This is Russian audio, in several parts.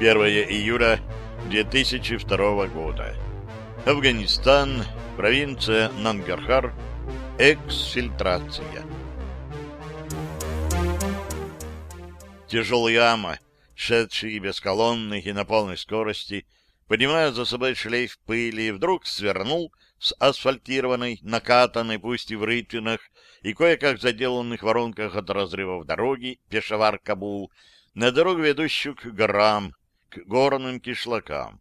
1 июля 2002 года. Афганистан, провинция Нангархар, эксфильтрация. Тяжелый ама, шедший без колонны и на полной скорости, поднимая за собой шлейф пыли, вдруг свернул с асфальтированной, накатанной, пусть и в рытвинах, и кое-как заделанных воронках от разрывов дороги Пешавар-Кабул на дорогу, ведущую к горам, к горным кишлакам.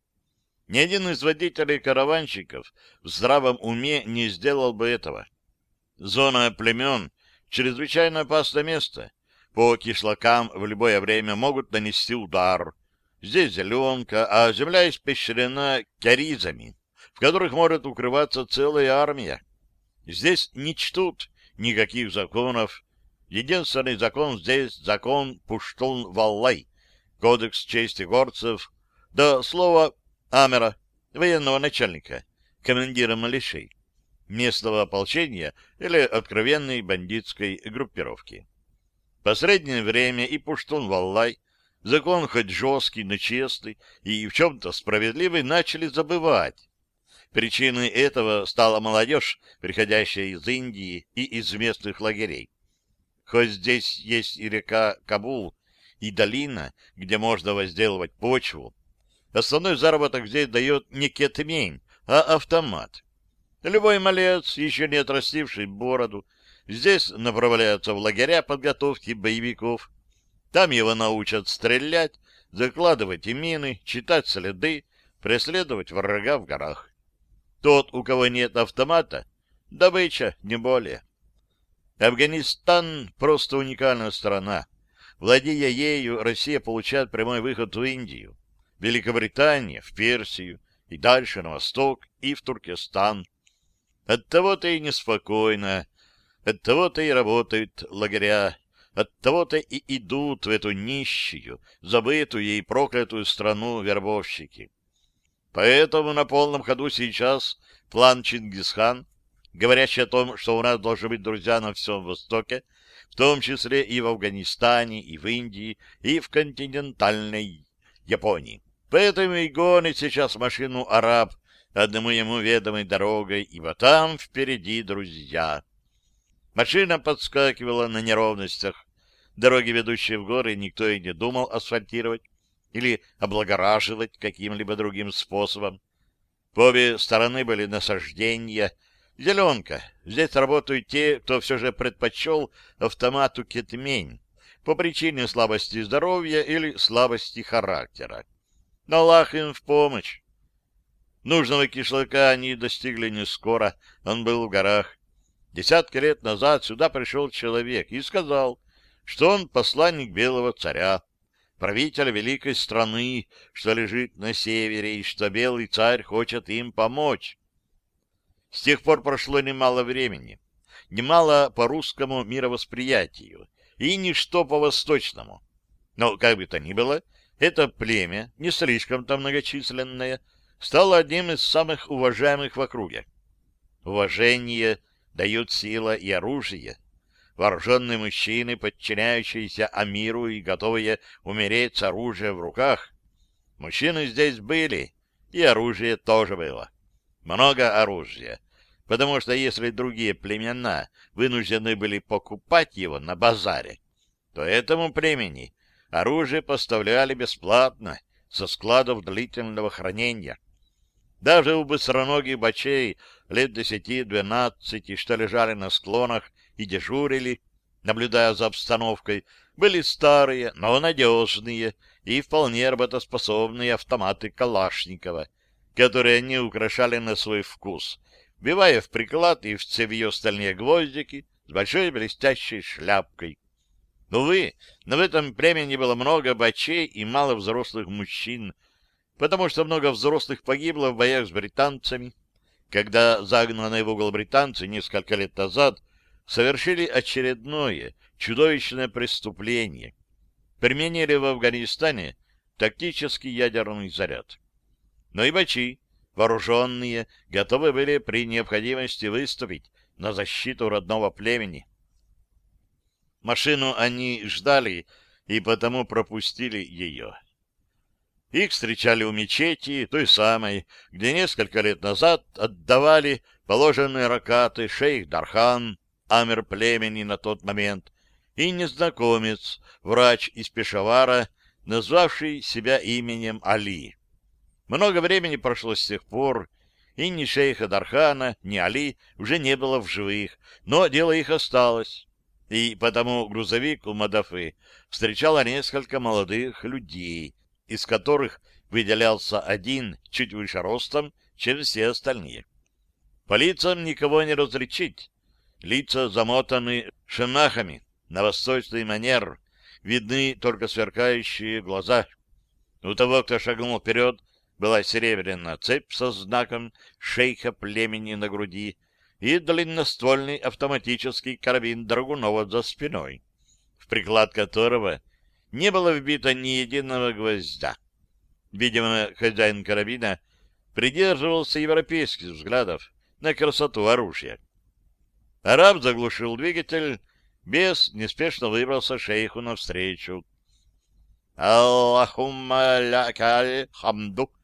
Ни один из водителей-караванщиков в здравом уме не сделал бы этого. Зона племен — чрезвычайно опасное место. По кишлакам в любое время могут нанести удар. Здесь зеленка, а земля испещрена кяризами, в которых может укрываться целая армия. Здесь не чтут никаких законов. Единственный закон здесь — закон Пуштун-Валлай, кодекс чести горцев, до слова Амера, военного начальника, командира малышей, местного ополчения или откровенной бандитской группировки. Последнее время и Пуштун-Валлай, закон хоть жесткий, но честный и в чем-то справедливый, начали забывать. Причиной этого стала молодежь, приходящая из Индии и из местных лагерей. Хоть здесь есть и река Кабул, и долина, где можно возделывать почву, основной заработок здесь дает не кетмень, а автомат. Любой малец, еще не отрастивший бороду, здесь направляется в лагеря подготовки боевиков. Там его научат стрелять, закладывать и мины, читать следы, преследовать врага в горах. Тот, у кого нет автомата, добыча, не более. Афганистан — просто уникальная страна. Владея ею, Россия получает прямой выход в Индию, Великобритания — в Персию, и дальше на восток, и в Туркестан. Оттого-то и неспокойно, оттого-то и работают лагеря, оттого-то и идут в эту нищую, забытую и проклятую страну вербовщики. Поэтому на полном ходу сейчас план Чингисхан, говорящий о том, что у нас должны быть друзья на всем Востоке, в том числе и в Афганистане, и в Индии, и в континентальной Японии. Поэтому и гонит сейчас машину араб одному ему ведомой дорогой, ибо там впереди друзья. Машина подскакивала на неровностях. Дороги, ведущие в горы, никто и не думал асфальтировать или облагораживать каким-либо другим способом. По обе стороны были насаждения. Зеленка. Здесь работают те, кто все же предпочел автомату кетмень по причине слабости здоровья или слабости характера. Но Аллах им в помощь. Нужного кишлака они достигли не скоро, он был в горах. Десятки лет назад сюда пришел человек и сказал, что он посланник белого царя правителя великой страны, что лежит на севере, и что белый царь хочет им помочь. С тех пор прошло немало времени, немало по русскому мировосприятию и ничто по восточному. Но, как бы то ни было, это племя, не слишком-то многочисленное, стало одним из самых уважаемых в округе. Уважение дают сила и оружие — вооруженные мужчины, подчиняющиеся Амиру и готовые умереть с оружием в руках. Мужчины здесь были, и оружие тоже было. Много оружия, потому что если другие племена вынуждены были покупать его на базаре, то этому племени оружие поставляли бесплатно со складов длительного хранения. Даже у быстроногих бачей лет десяти-двенадцати, что лежали на склонах и дежурили, наблюдая за обстановкой, были старые, но надежные и вполне работоспособные автоматы Калашникова, которые они украшали на свой вкус, вбивая в приклад и в цевье стальные гвоздики с большой блестящей шляпкой. Увы, но в этом племени было много бачей и мало взрослых мужчин, потому что много взрослых погибло в боях с британцами, когда загнанные в угол британцы несколько лет назад совершили очередное чудовищное преступление. Применили в Афганистане тактический ядерный заряд. Но и бачи, вооруженные, готовы были при необходимости выступить на защиту родного племени. Машину они ждали и потому пропустили ее. Их встречали у мечети, той самой, где несколько лет назад отдавали положенные ракаты шейх Дархан, амер племени на тот момент, и незнакомец, врач из Пешавара, назвавший себя именем Али. Много времени прошло с тех пор, и ни шейха Дархана, ни Али уже не было в живых, но дело их осталось. И потому грузовик у Мадафы встречало несколько молодых людей, из которых выделялся один чуть выше ростом, чем все остальные. По лицам никого не различить. Лица замотаны шинахами на восточный манер, видны только сверкающие глаза. У того, кто шагнул вперед, была серебряная цепь со знаком шейха племени на груди и длинноствольный автоматический карабин Драгунова за спиной, в приклад которого не было вбито ни единого гвоздя. Видимо, хозяин карабина придерживался европейских взглядов на красоту оружия. Араб заглушил двигатель, бес неспешно выбрался шейху навстречу. «Аллахумма лякаль хамду!» —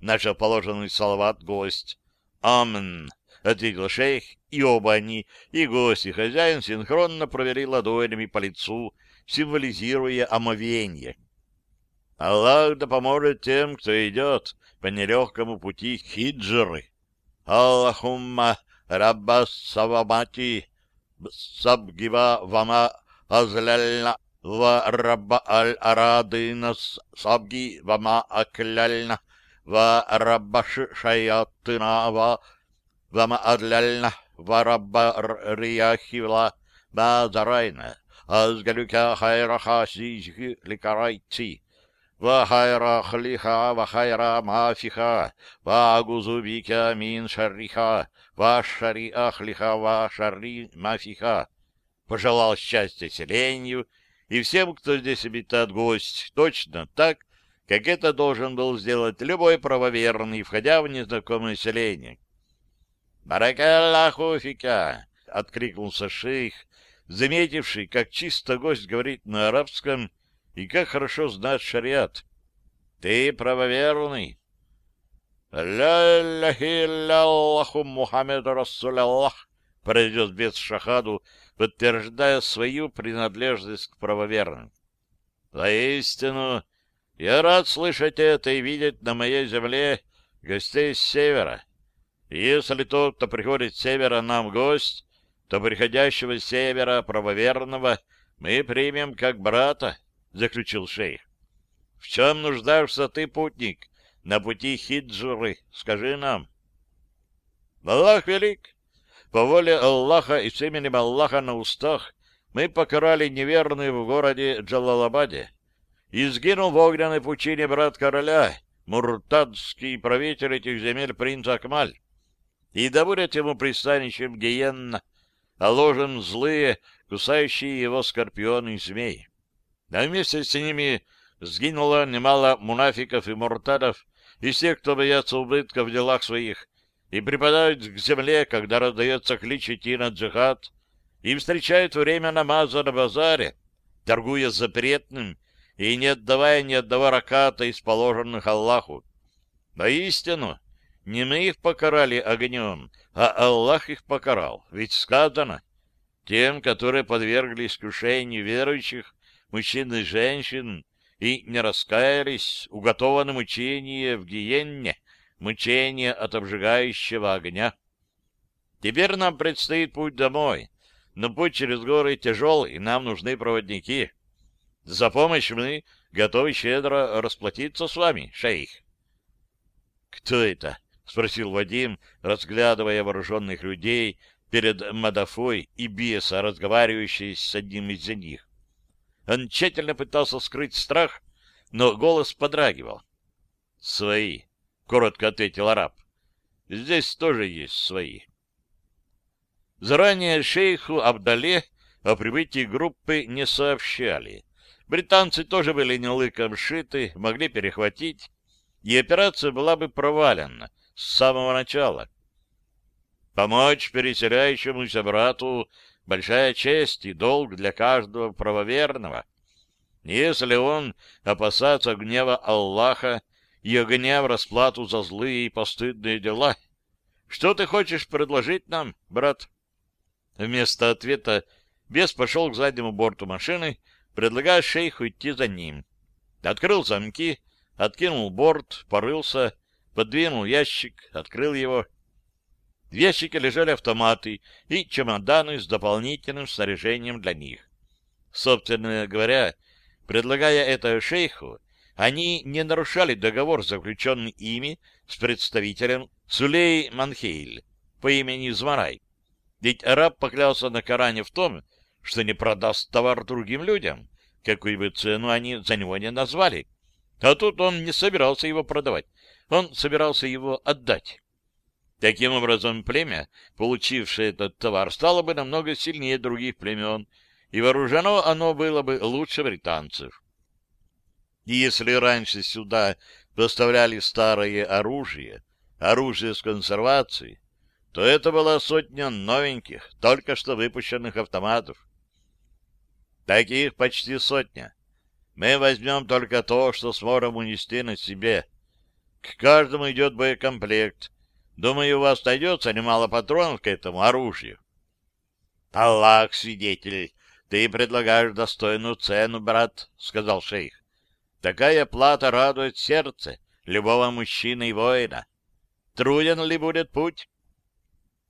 начал положенный салават гость. «Амн!» — ответил шейх, и оба они, и гость, и хозяин, синхронно провели ладонями по лицу, символизируя омовение. Аллах да поможет тем, кто идет по нелегкому пути хиджры. Аллахумма рабба савамати сабгива вама азляльна ва рабба аль-арадынас сабги вама акляльна ва рабба шаятына ва вама адляльна ва рабба рияхивла ва зарайна азгалюка хайраха сизхи ликарайти, ва хайра хлиха, ва хайра мафиха, ва агузубика мин шариха, ва шари ахлиха, ва шари мафиха. Пожелал счастья селению и всем, кто здесь обитает гость, точно так, как это должен был сделать любой правоверный, входя в незнакомое селение. «Баракаллаху фика!» — откликнулся шейх, заметивший, как чисто гость говорит на арабском и как хорошо знает шариат. Ты правоверный. «Ля-ля-хи-ля-Аллаху Мухаммед Расуляллах», — произнес без шахаду, подтверждая свою принадлежность к правоверным. «Воистину, я рад слышать это и видеть на моей земле гостей с севера. Если тот, кто приходит с севера, нам гость, то приходящего с севера правоверного мы примем как брата, — заключил шейх. — В чем нуждаешься ты, путник, на пути хиджуры? Скажи нам. — Аллах велик! По воле Аллаха и с именем Аллаха на устах мы покарали неверных в городе Джалалабаде. И сгинул в огненной пучине брат короля, муртадский правитель этих земель принц Акмаль. И да будет ему пристанищем гиенна, а ложем злые, кусающие его скорпионы и змей. А вместе с ними сгинуло немало мунафиков и муртадов, и тех, кто боятся убытка в делах своих, и припадают к земле, когда раздается клич идти на джихад, и встречают время намаза на базаре, торгуя запретным и не отдавая ни одного раката из положенных Аллаху. Воистину, не мы их покарали огнем, а Аллах их покарал. Ведь сказано, тем, которые подвергли искушению верующих, мужчин и женщин, и не раскаялись, уготовано мучение в гиенне, мучение от обжигающего огня. Теперь нам предстоит путь домой, но путь через горы тяжелый, и нам нужны проводники. За помощь мы готовы щедро расплатиться с вами, шейх. — Кто это? — спросил Вадим, разглядывая вооруженных людей перед Мадафой и беса, разговаривающий с одним из них. Он тщательно пытался скрыть страх, но голос подрагивал. — Свои, — коротко ответил араб. — Здесь тоже есть свои. Заранее шейху Абдале о прибытии группы не сообщали. Британцы тоже были не лыком шиты, могли перехватить, и операция была бы провалена с самого начала. Помочь переселяющемуся брату — большая честь и долг для каждого правоверного. Если он опасается гнева Аллаха и огня в расплату за злые и постыдные дела. Что ты хочешь предложить нам, брат? Вместо ответа бес пошел к заднему борту машины, предлагая шейху идти за ним. Открыл замки, откинул борт, порылся, подвинул ящик, открыл его. В ящике лежали автоматы и чемоданы с дополнительным снаряжением для них. Собственно говоря, предлагая это шейху, они не нарушали договор, заключенный ими с представителем Сулей Манхейль по имени Змарай. Ведь араб поклялся на Коране в том, что не продаст товар другим людям, какую бы цену они за него не назвали. А тут он не собирался его продавать, он собирался его отдать. Таким образом, племя, получившее этот товар, стало бы намного сильнее других племен, и вооружено оно было бы лучше британцев. И если раньше сюда поставляли старое оружие, оружие с консервацией, то это была сотня новеньких, только что выпущенных автоматов. Таких почти сотня. Мы возьмем только то, что сможем унести на себе. К каждому идет боекомплект. Думаю, у вас найдется немало патронов к этому оружию. Аллах, свидетель, ты предлагаешь достойную цену, брат, — сказал шейх. Такая плата радует сердце любого мужчины и воина. Труден ли будет путь?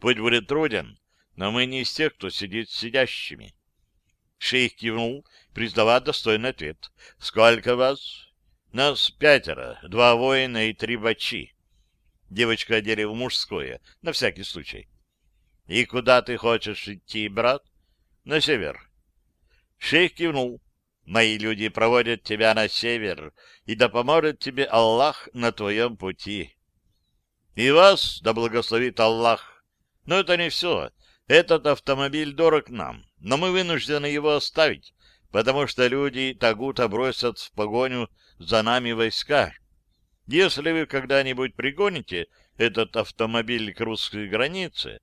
Путь будет труден, но мы не из тех, кто сидит сидящими. Шейх кивнул, признавая достойный ответ. — Сколько вас? — Нас пятеро, два воина и три бачи. Девочка одели в мужское, на всякий случай. — И куда ты хочешь идти, брат? — На север. Шейх кивнул. — Мои люди проводят тебя на север, и да поможет тебе Аллах на твоем пути. — И вас да благословит Аллах. Но это не все. Этот автомобиль дорог нам но мы вынуждены его оставить, потому что люди Тагута бросят в погоню за нами войска. Если вы когда-нибудь пригоните этот автомобиль к русской границе,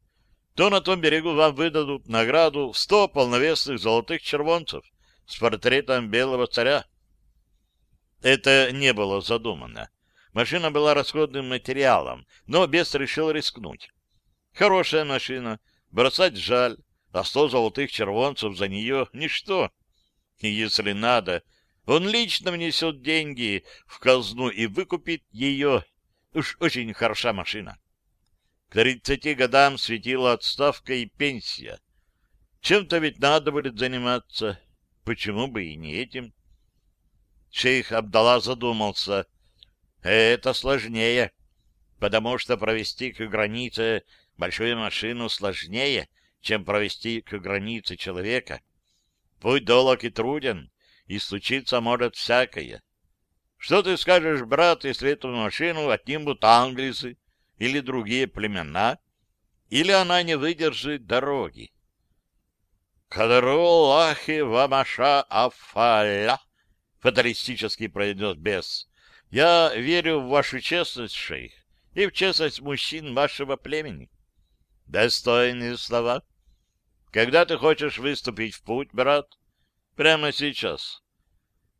то на том берегу вам выдадут награду в сто полновесных золотых червонцев с портретом белого царя. Это не было задумано. Машина была расходным материалом, но бес решил рискнуть. Хорошая машина, бросать жаль, а сто золотых червонцев за нее — ничто. И если надо, он лично внесет деньги в казну и выкупит ее. Уж очень хороша машина. К тридцати годам светила отставка и пенсия. Чем-то ведь надо будет заниматься. Почему бы и не этим? Шейх Абдалла задумался. Это сложнее, потому что провести к границе большую машину сложнее, чем провести к границе человека. Путь долог и труден, и случиться может всякое. Что ты скажешь, брат, если эту машину отнимут англисы или другие племена, или она не выдержит дороги? «Кадруллахи вамаша афаля», — фаталистически произнес бес. «Я верю в вашу честность, шейх, и в честность мужчин вашего племени». «Достойные слова», когда ты хочешь выступить в путь, брат? Прямо сейчас.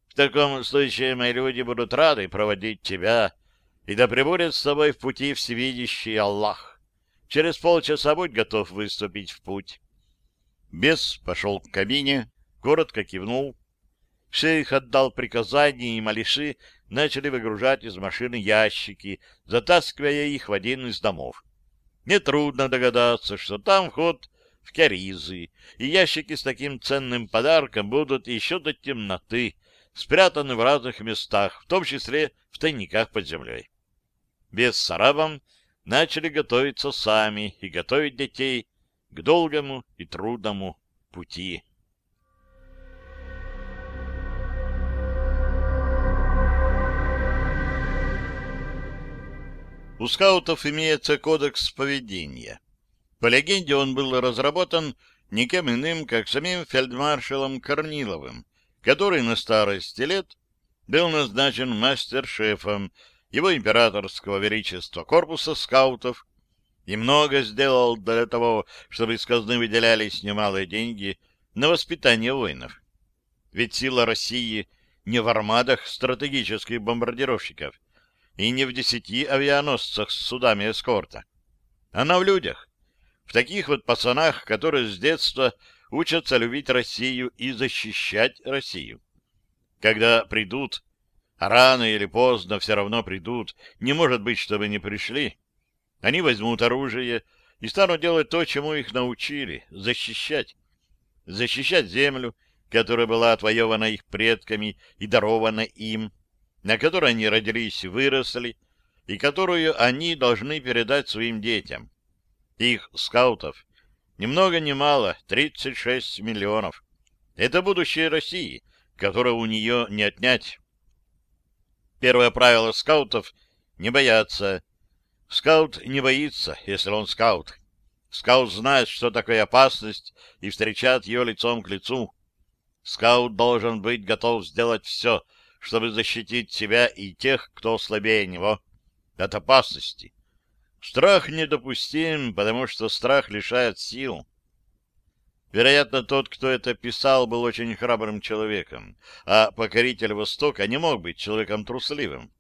В таком случае мои люди будут рады проводить тебя, и да пребудет с тобой в пути всевидящий Аллах. Через полчаса будь готов выступить в путь. Бес пошел к кабине, коротко кивнул. Шейх отдал приказание, и малиши начали выгружать из машины ящики, затаскивая их в один из домов. Нетрудно догадаться, что там вход в Кяризы, и ящики с таким ценным подарком будут еще до темноты спрятаны в разных местах, в том числе в тайниках под землей. Без с арабом начали готовиться сами и готовить детей к долгому и трудному пути. У скаутов имеется кодекс поведения. По легенде, он был разработан никем иным, как самим фельдмаршалом Корниловым, который на старости лет был назначен мастер-шефом его императорского величества корпуса скаутов и много сделал для того, чтобы из казны выделялись немалые деньги на воспитание воинов. Ведь сила России не в армадах стратегических бомбардировщиков, и не в десяти авианосцах с судами эскорта. Она в людях, в таких вот пацанах, которые с детства учатся любить Россию и защищать Россию. Когда придут, а рано или поздно все равно придут, не может быть, чтобы не пришли, они возьмут оружие и станут делать то, чему их научили — защищать. Защищать землю, которая была отвоевана их предками и дарована им, на которой они родились и выросли, и которую они должны передать своим детям. Их скаутов ни много ни мало 36 миллионов. Это будущее России, которое у нее не отнять. Первое правило скаутов — не бояться. Скаут не боится, если он скаут. Скаут знает, что такое опасность, и встречает ее лицом к лицу. Скаут должен быть готов сделать все, чтобы защитить себя и тех, кто слабее него, от опасности. Страх недопустим, потому что страх лишает сил. Вероятно, тот, кто это писал, был очень храбрым человеком, а покоритель Востока не мог быть человеком трусливым.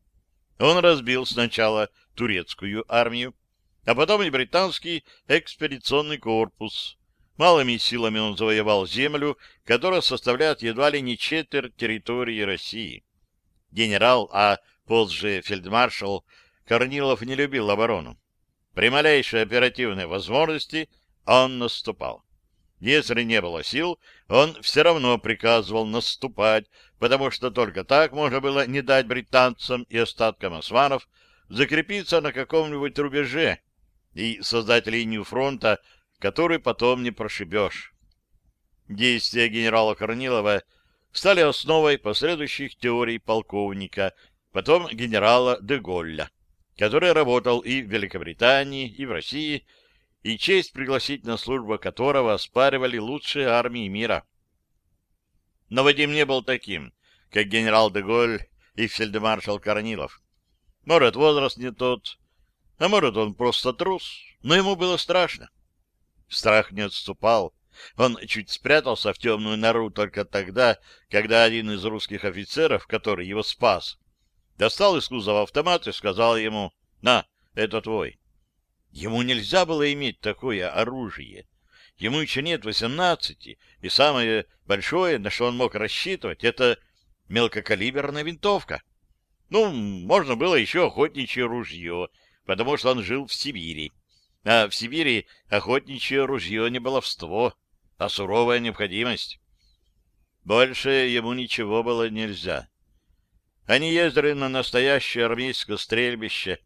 Он разбил сначала турецкую армию, а потом и британский экспедиционный корпус. Малыми силами он завоевал землю, которая составляет едва ли не четверть территории России. Генерал, а позже фельдмаршал, Корнилов не любил оборону. При малейшей оперативной возможности он наступал. Если не было сил, он все равно приказывал наступать, потому что только так можно было не дать британцам и остаткам османов закрепиться на каком-нибудь рубеже и создать линию фронта, которую потом не прошибешь. Действия генерала Корнилова стали основой последующих теорий полковника, потом генерала де Голля, который работал и в Великобритании, и в России, и честь пригласить на службу которого оспаривали лучшие армии мира. Но Вадим не был таким, как генерал де Голь и фельдмаршал Корнилов. Может, возраст не тот, а может, он просто трус, но ему было страшно. Страх не отступал. Он чуть спрятался в темную нору только тогда, когда один из русских офицеров, который его спас, достал из кузова автомат и сказал ему «На, это твой». Ему нельзя было иметь такое оружие. Ему еще нет восемнадцати, и самое большое, на что он мог рассчитывать, это мелкокалиберная винтовка. Ну, можно было еще охотничье ружье, потому что он жил в Сибири. А в Сибири охотничье ружье не баловство, а суровая необходимость. Больше ему ничего было нельзя. Они ездили на настоящее армейское стрельбище,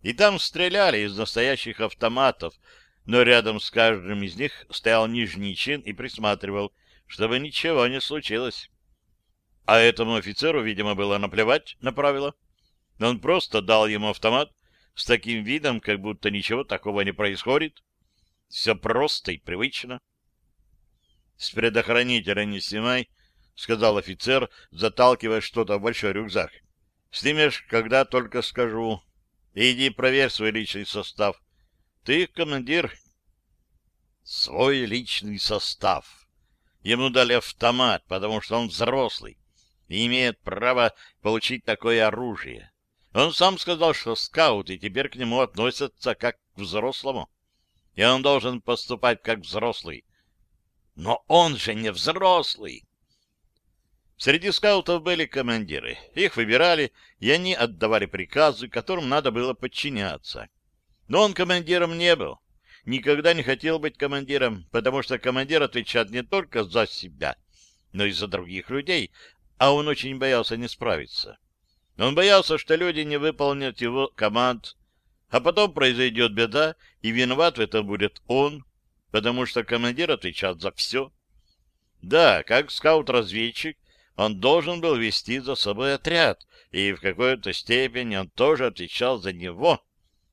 и там стреляли из настоящих автоматов, но рядом с каждым из них стоял нижний чин и присматривал, чтобы ничего не случилось. А этому офицеру, видимо, было наплевать на правила. Он просто дал ему автомат с таким видом, как будто ничего такого не происходит. Все просто и привычно. — С предохранителя не снимай, — сказал офицер, заталкивая что-то в большой рюкзак. — Снимешь, когда только скажу. Иди проверь свой личный состав. Ты командир. Свой личный состав. Ему дали автомат, потому что он взрослый и имеет право получить такое оружие. Он сам сказал, что скаут, и теперь к нему относятся как к взрослому. И он должен поступать как взрослый. Но он же не взрослый. Среди скаутов были командиры. Их выбирали, и они отдавали приказы, которым надо было подчиняться. Но он командиром не был. Никогда не хотел быть командиром, потому что командир отвечает не только за себя, но и за других людей, а он очень боялся не справиться. Он боялся, что люди не выполнят его команд, а потом произойдет беда, и виноват в этом будет он, потому что командир отвечает за все. Да, как скаут-разведчик, он должен был вести за собой отряд, и в какой-то степени он тоже отвечал за него.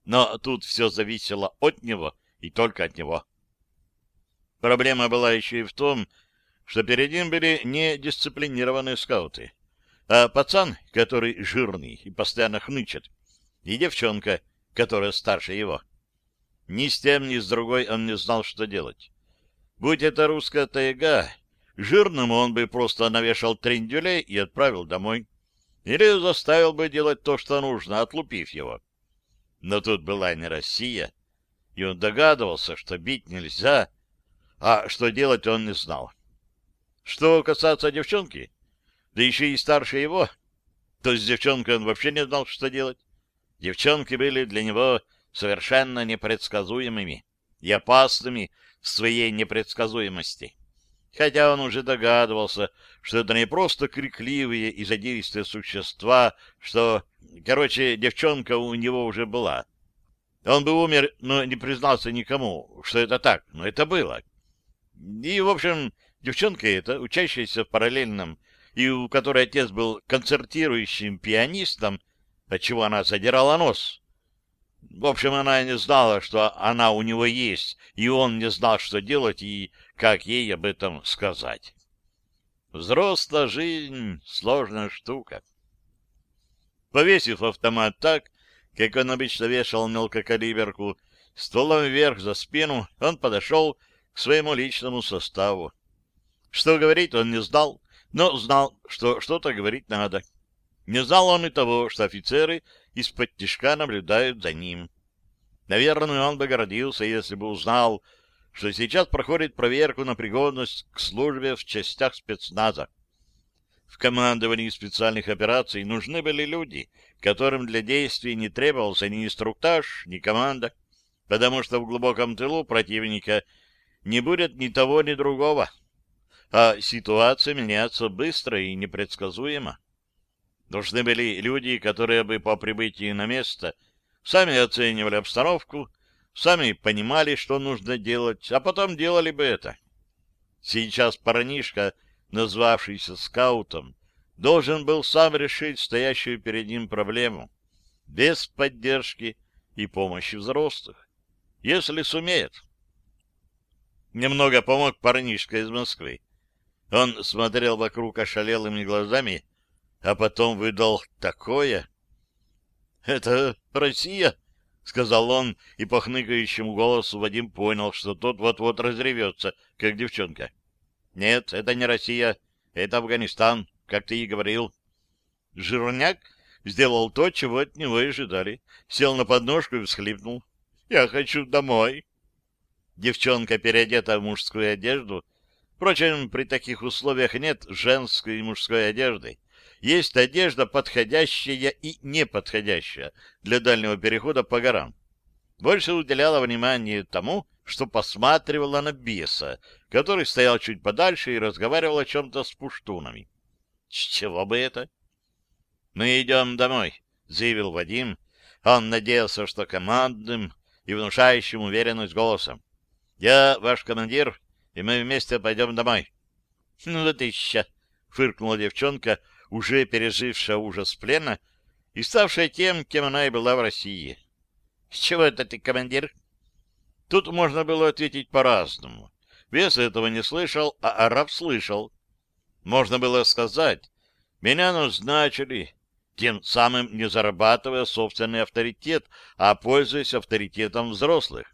Но тут все зависело от него и только от него. Проблема была еще и в том, что перед ним были недисциплинированные скауты, а пацан, который жирный и постоянно хнычет, и девчонка, которая старше его. Ни с тем, ни с другой он не знал, что делать. Будь это русская тайга, Жирному он бы просто навешал трендюлей и отправил домой. Или заставил бы делать то, что нужно, отлупив его. Но тут была не Россия, и он догадывался, что бить нельзя, а что делать он не знал. Что касается девчонки, да еще и старше его, то с девчонкой он вообще не знал, что делать. Девчонки были для него совершенно непредсказуемыми и опасными в своей непредсказуемости. Хотя он уже догадывался, что это не просто крикливые и задиристые существа, что, короче, девчонка у него уже была. Он бы умер, но не признался никому, что это так, но это было. И, в общем, девчонка эта, учащаяся в параллельном, и у которой отец был концертирующим пианистом, отчего она задирала нос. В общем, она не знала, что она у него есть, и он не знал, что делать и как ей об этом сказать. Взрослая жизнь — сложная штука. Повесив автомат так, как он обычно вешал мелкокалиберку, стволом вверх за спину, он подошел к своему личному составу. Что говорить он не знал, но знал, что что-то говорить надо. Не знал он и того, что офицеры из-под тишка наблюдают за ним. Наверное, он бы гордился, если бы узнал, что сейчас проходит проверку на пригодность к службе в частях спецназа. В командовании специальных операций нужны были люди, которым для действий не требовался ни инструктаж, ни команда, потому что в глубоком тылу противника не будет ни того, ни другого. А ситуация меняется быстро и непредсказуемо. Нужны были люди, которые бы по прибытии на место сами оценивали обстановку, сами понимали, что нужно делать, а потом делали бы это. Сейчас парнишка, назвавшийся скаутом, должен был сам решить стоящую перед ним проблему, без поддержки и помощи взрослых, если сумеет. Немного помог парнишка из Москвы. Он смотрел вокруг ошалелыми глазами а потом выдал такое. — Это Россия? — сказал он, и по хныкающему голосу Вадим понял, что тот вот-вот разревется, как девчонка. — Нет, это не Россия, это Афганистан, как ты и говорил. Жирняк сделал то, чего от него и ожидали. Сел на подножку и всхлипнул. — Я хочу домой. Девчонка, переодета в мужскую одежду, Впрочем, при таких условиях нет женской и мужской одежды есть одежда подходящая и неподходящая для дальнего перехода по горам. Больше уделяла внимание тому, что посматривала на беса, который стоял чуть подальше и разговаривал о чем-то с пуштунами. С чего бы это? — Мы идем домой, — заявил Вадим. Он надеялся, что командным и внушающим уверенность голосом. — Я ваш командир, и мы вместе пойдем домой. — Ну да ты еще! — фыркнула девчонка, — уже пережившая ужас плена и ставшая тем, кем она и была в России. — С чего это ты, командир? Тут можно было ответить по-разному. Вес этого не слышал, а араб слышал. Можно было сказать, меня назначили, тем самым не зарабатывая собственный авторитет, а пользуясь авторитетом взрослых.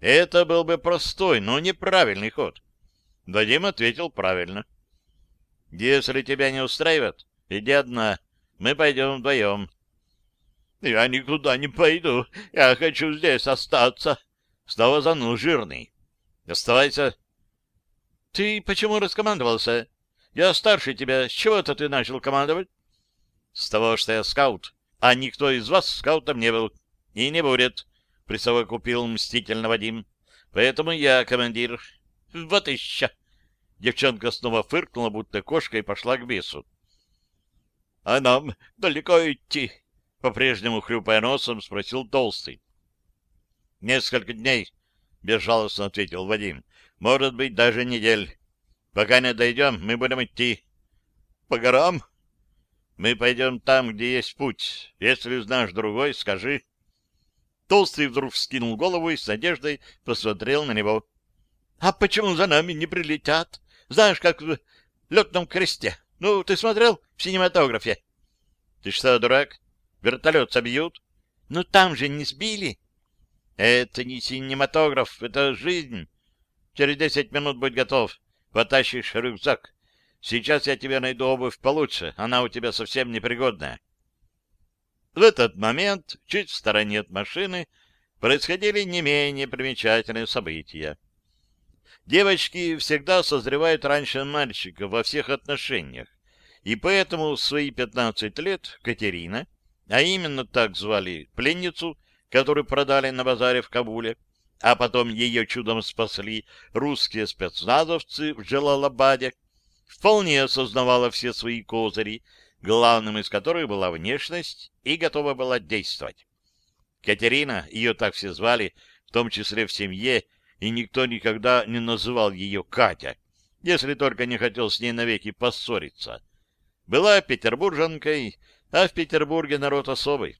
Это был бы простой, но неправильный ход. Вадим ответил правильно. — если тебя не устраивает, иди одна. Мы пойдем вдвоем. — Я никуда не пойду. Я хочу здесь остаться. Снова занул жирный. — Оставайся. — Ты почему раскомандовался? Я старше тебя. С чего-то ты начал командовать? — С того, что я скаут. А никто из вас скаутом не был. И не будет, — присовокупил мстительно Вадим. — Поэтому я командир. — Вот еще. Девчонка снова фыркнула, будто кошка, и пошла к бесу. — А нам далеко идти? — по-прежнему хрюпая носом спросил Толстый. — Несколько дней, — безжалостно ответил Вадим. — Может быть, даже недель. Пока не дойдем, мы будем идти. — По горам? — Мы пойдем там, где есть путь. Если знаешь другой, скажи. Толстый вдруг вскинул голову и с надеждой посмотрел на него. — А почему за нами не прилетят? Знаешь, как в летном кресте. Ну, ты смотрел в синематографе? Ты что, дурак? Вертолет собьют? Ну, там же не сбили. Это не синематограф, это жизнь. Через десять минут будь готов. Потащишь рюкзак. Сейчас я тебе найду обувь получше, она у тебя совсем непригодная. В этот момент, чуть в стороне от машины, происходили не менее примечательные события. Девочки всегда созревают раньше мальчиков во всех отношениях, и поэтому в свои 15 лет Катерина, а именно так звали пленницу, которую продали на базаре в Кабуле, а потом ее чудом спасли русские спецназовцы в Джалалабаде, вполне осознавала все свои козыри, главным из которых была внешность, и готова была действовать. Катерина, ее так все звали, в том числе в семье, и никто никогда не называл ее Катя, если только не хотел с ней навеки поссориться. Была петербурженкой, а в Петербурге народ особый.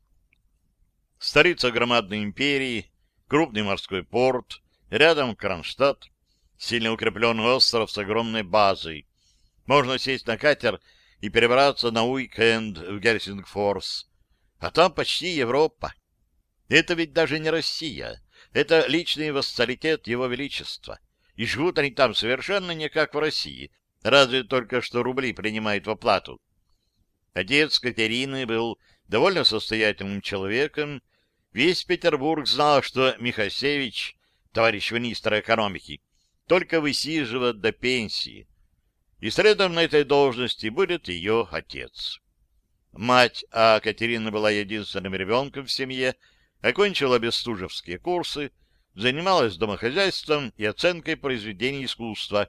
Столица громадной империи, крупный морской порт, рядом Кронштадт, сильно укрепленный остров с огромной базой. Можно сесть на катер и перебраться на уикенд в Гельсингфорс. А там почти Европа. Это ведь даже не Россия. Это личный вассалитет Его Величества. И живут они там совершенно не как в России, разве только что рубли принимают в оплату. Отец Катерины был довольно состоятельным человеком. Весь Петербург знал, что Михасевич, товарищ министра экономики, только высиживает до пенсии. И следом на этой должности будет ее отец. Мать, а Катерина была единственным ребенком в семье, окончила бестужевские курсы, занималась домохозяйством и оценкой произведений искусства,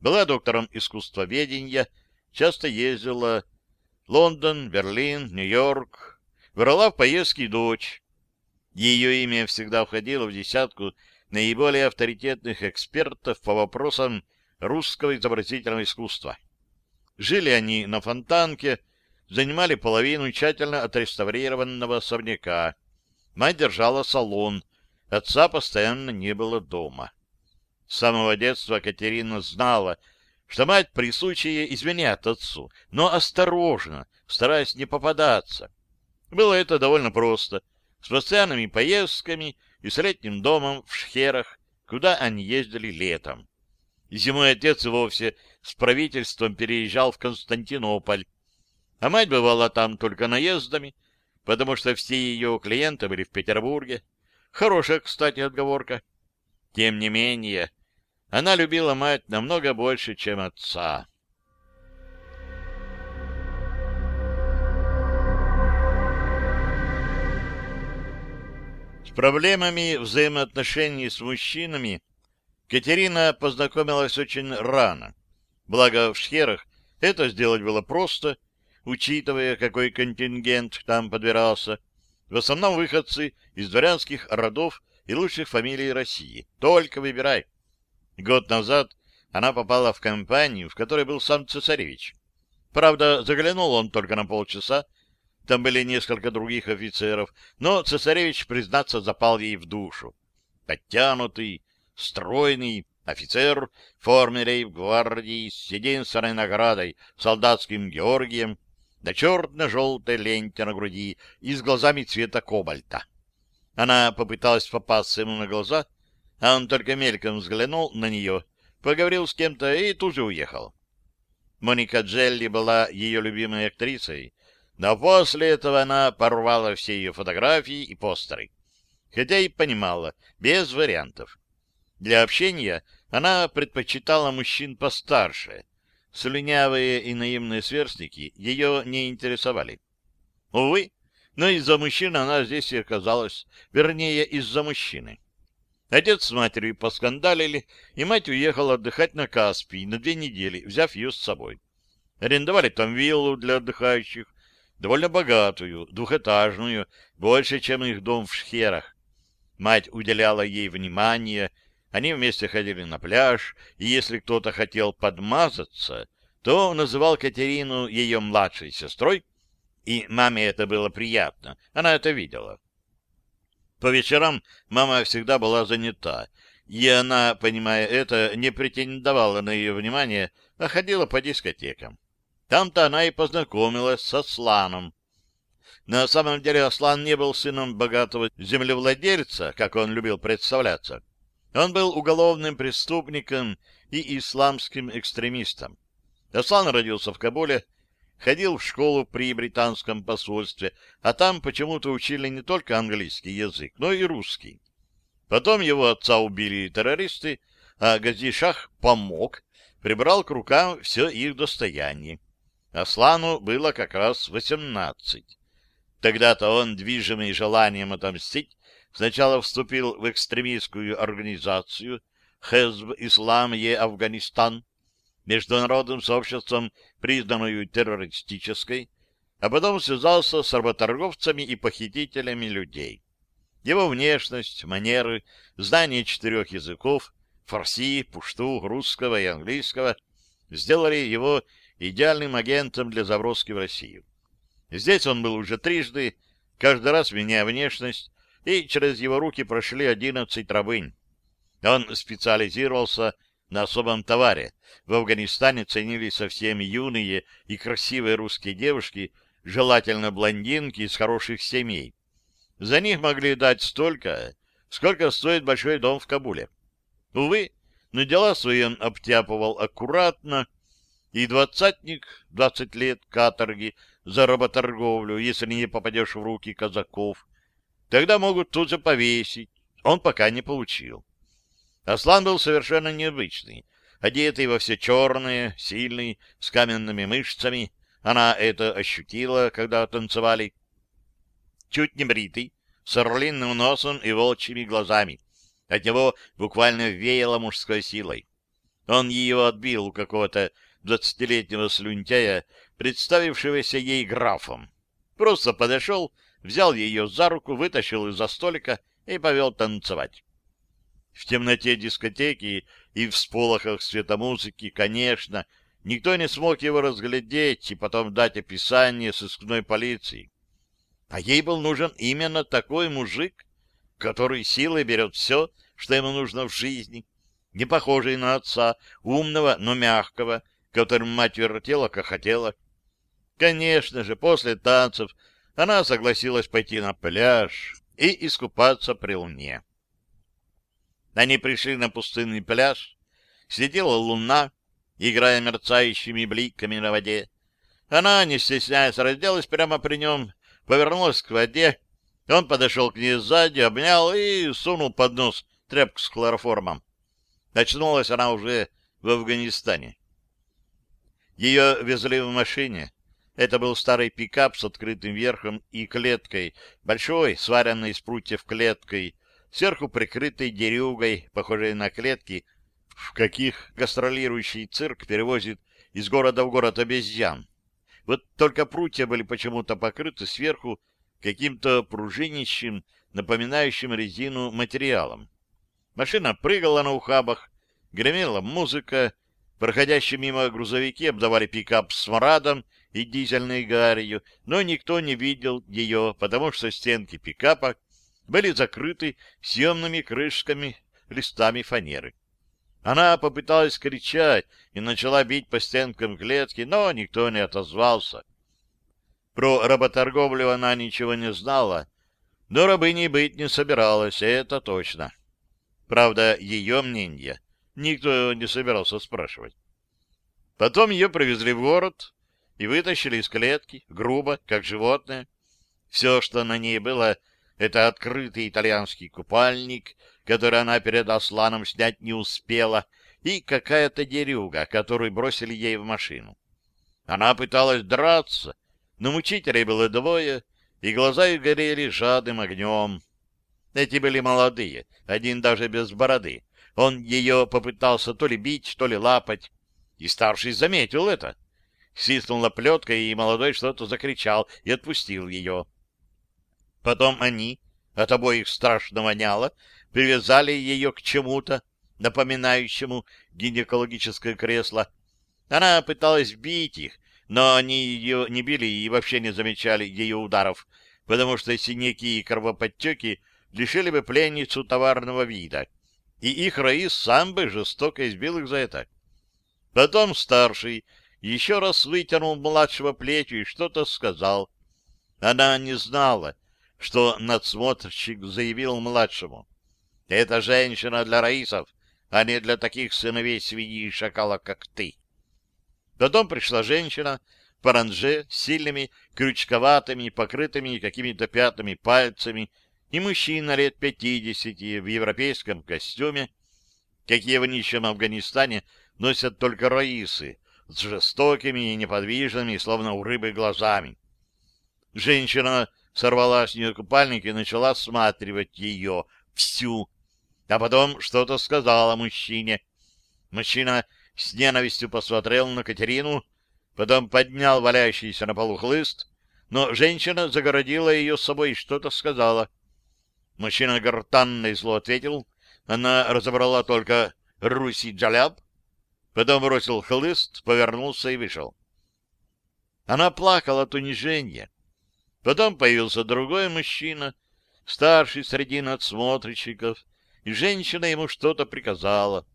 была доктором искусствоведения, часто ездила Лондон, Берлин, Нью-Йорк, брала в поездки дочь. Ее имя всегда входило в десятку наиболее авторитетных экспертов по вопросам русского изобразительного искусства. Жили они на Фонтанке, занимали половину тщательно отреставрированного особняка. Мать держала салон, отца постоянно не было дома. С самого детства Катерина знала, что мать при случае изменяет отцу, но осторожно, стараясь не попадаться. Было это довольно просто, с постоянными поездками и с летним домом в Шхерах, куда они ездили летом. Зимой отец вовсе с правительством переезжал в Константинополь, а мать бывала там только наездами, потому что все ее клиенты были в Петербурге. Хорошая, кстати, отговорка. Тем не менее, она любила мать намного больше, чем отца. С проблемами взаимоотношений с мужчинами Катерина познакомилась очень рано. Благо, в Шхерах это сделать было просто, учитывая, какой контингент там подбирался. В основном выходцы из дворянских родов и лучших фамилий России. Только выбирай. Год назад она попала в компанию, в которой был сам цесаревич. Правда, заглянул он только на полчаса, там были несколько других офицеров, но цесаревич, признаться, запал ей в душу. Подтянутый, стройный офицер в форме рейв-гвардии с единственной наградой солдатским Георгием, да черно-желтой ленте на груди и с глазами цвета кобальта. Она попыталась попасться ему на глаза, а он только мельком взглянул на нее, поговорил с кем-то и тут же уехал. Моника Джелли была ее любимой актрисой, но после этого она порвала все ее фотографии и постеры. Хотя и понимала, без вариантов. Для общения она предпочитала мужчин постарше. Слюнявые и наивные сверстники ее не интересовали. Увы, но из-за мужчины она здесь и оказалась, вернее, из-за мужчины. Отец с матерью поскандалили, и мать уехала отдыхать на Каспий на две недели, взяв ее с собой. Арендовали там виллу для отдыхающих, довольно богатую, двухэтажную, больше, чем их дом в Шхерах. Мать уделяла ей внимание, они вместе ходили на пляж, и если кто-то хотел подмазаться, то называл Катерину ее младшей сестрой, и маме это было приятно, она это видела. По вечерам мама всегда была занята, и она, понимая это, не претендовала на ее внимание, а ходила по дискотекам. Там-то она и познакомилась с Асланом. На самом деле Аслан не был сыном богатого землевладельца, как он любил представляться. Он был уголовным преступником и исламским экстремистом. Аслан родился в Кабуле, ходил в школу при британском посольстве, а там почему-то учили не только английский язык, но и русский. Потом его отца убили террористы, а Газишах помог, прибрал к рукам все их достояние. Аслану было как раз восемнадцать. Тогда-то он, движимый желанием отомстить, сначала вступил в экстремистскую организацию Хезб Ислам Е Афганистан, международным сообществом, признанную террористической, а потом связался с работорговцами и похитителями людей. Его внешность, манеры, знание четырех языков — фарси, пушту, русского и английского — сделали его идеальным агентом для заброски в Россию. Здесь он был уже трижды, каждый раз меняя внешность, и через его руки прошли одиннадцать рабынь. Он специализировался на особом товаре. В Афганистане ценились совсем юные и красивые русские девушки, желательно блондинки из хороших семей. За них могли дать столько, сколько стоит большой дом в Кабуле. Увы, но дела свои он обтяпывал аккуратно, и двадцатник, двадцать лет каторги за работорговлю, если не попадешь в руки казаков, тогда могут тут же повесить. Он пока не получил. Аслан был совершенно необычный, одетый во все черное, сильный, с каменными мышцами. Она это ощутила, когда танцевали. Чуть не бритый, с орлиным носом и волчьими глазами. От него буквально веяло мужской силой. Он ее отбил у какого-то двадцатилетнего слюнтяя, представившегося ей графом. Просто подошел, взял ее за руку, вытащил из-за столика и повел танцевать. В темноте дискотеки и в сполохах светомузыки, конечно, никто не смог его разглядеть и потом дать описание сыскной полиции. А ей был нужен именно такой мужик, который силой берет все, что ему нужно в жизни, не похожий на отца, умного, но мягкого, которым мать вертела, как хотела. Конечно же, после танцев она согласилась пойти на пляж и искупаться при луне. Они пришли на пустынный пляж. Сидела луна, играя мерцающими бликами на воде. Она, не стесняясь, разделась прямо при нем, повернулась к воде. Он подошел к ней сзади, обнял и сунул под нос тряпку с хлороформом. Очнулась она уже в Афганистане. Ее везли в машине. Это был старый пикап с открытым верхом и клеткой, большой, сваренной из прутьев клеткой, сверху прикрытой дерюгой, похожей на клетки, в каких гастролирующий цирк перевозит из города в город обезьян. Вот только прутья были почему-то покрыты сверху каким-то пружинищем, напоминающим резину материалом. Машина прыгала на ухабах, гремела музыка, проходящие мимо грузовики обдавали пикап смрадом и дизельной гарью, но никто не видел ее, потому что стенки пикапа были закрыты съемными крышками листами фанеры. Она попыталась кричать и начала бить по стенкам клетки, но никто не отозвался. Про работорговлю она ничего не знала, но рабыней быть не собиралась, это точно. Правда, ее мнение никто не собирался спрашивать. Потом ее привезли в город и вытащили из клетки, грубо, как животное. Все, что на ней было, это открытый итальянский купальник, который она перед Асланом снять не успела, и какая-то дерюга, которую бросили ей в машину. Она пыталась драться, но мучителей было двое, и глаза их горели жадным огнем. Эти были молодые, один даже без бороды. Он ее попытался то ли бить, то ли лапать, и старший заметил это. Свистнула плетка, и молодой что-то закричал и отпустил ее. Потом они, от обоих страшно воняло, привязали ее к чему-то, напоминающему гинекологическое кресло. Она пыталась бить их, но они ее не били и вообще не замечали ее ударов, потому что синяки и кровоподтеки лишили бы пленницу товарного вида, и их Раис сам бы жестоко избил их за это. Потом старший еще раз вытянул младшего плечу и что-то сказал. Она не знала, что надсмотрщик заявил младшему. «Это женщина для раисов, а не для таких сыновей свиньи и шакала, как ты». Потом пришла женщина в паранже с сильными, крючковатыми, покрытыми какими-то пятнами пальцами, и мужчина лет пятидесяти в европейском костюме, какие в нищем Афганистане носят только раисы, с жестокими и неподвижными, словно у рыбы, глазами. Женщина сорвала с нее купальник и начала осматривать ее всю, а потом что-то сказала мужчине. Мужчина с ненавистью посмотрел на Катерину, потом поднял валяющийся на полу хлыст, но женщина загородила ее с собой и что-то сказала. Мужчина гортанно и зло ответил. Она разобрала только «Руси Джаляб», потом бросил хлыст, повернулся и вышел. Она плакала от унижения. Потом появился другой мужчина, старший среди надсмотрщиков, и женщина ему что-то приказала.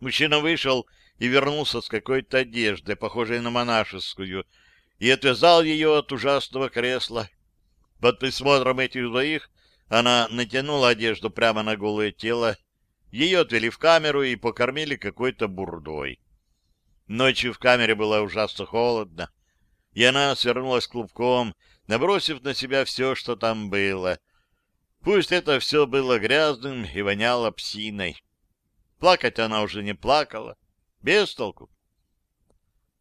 Мужчина вышел и вернулся с какой-то одеждой, похожей на монашескую, и отвязал ее от ужасного кресла. Под присмотром этих двоих она натянула одежду прямо на голое тело, ее отвели в камеру и покормили какой-то бурдой. Ночью в камере было ужасно холодно, и она свернулась клубком, набросив на себя все, что там было. Пусть это все было грязным и воняло псиной. Плакать она уже не плакала. Без толку.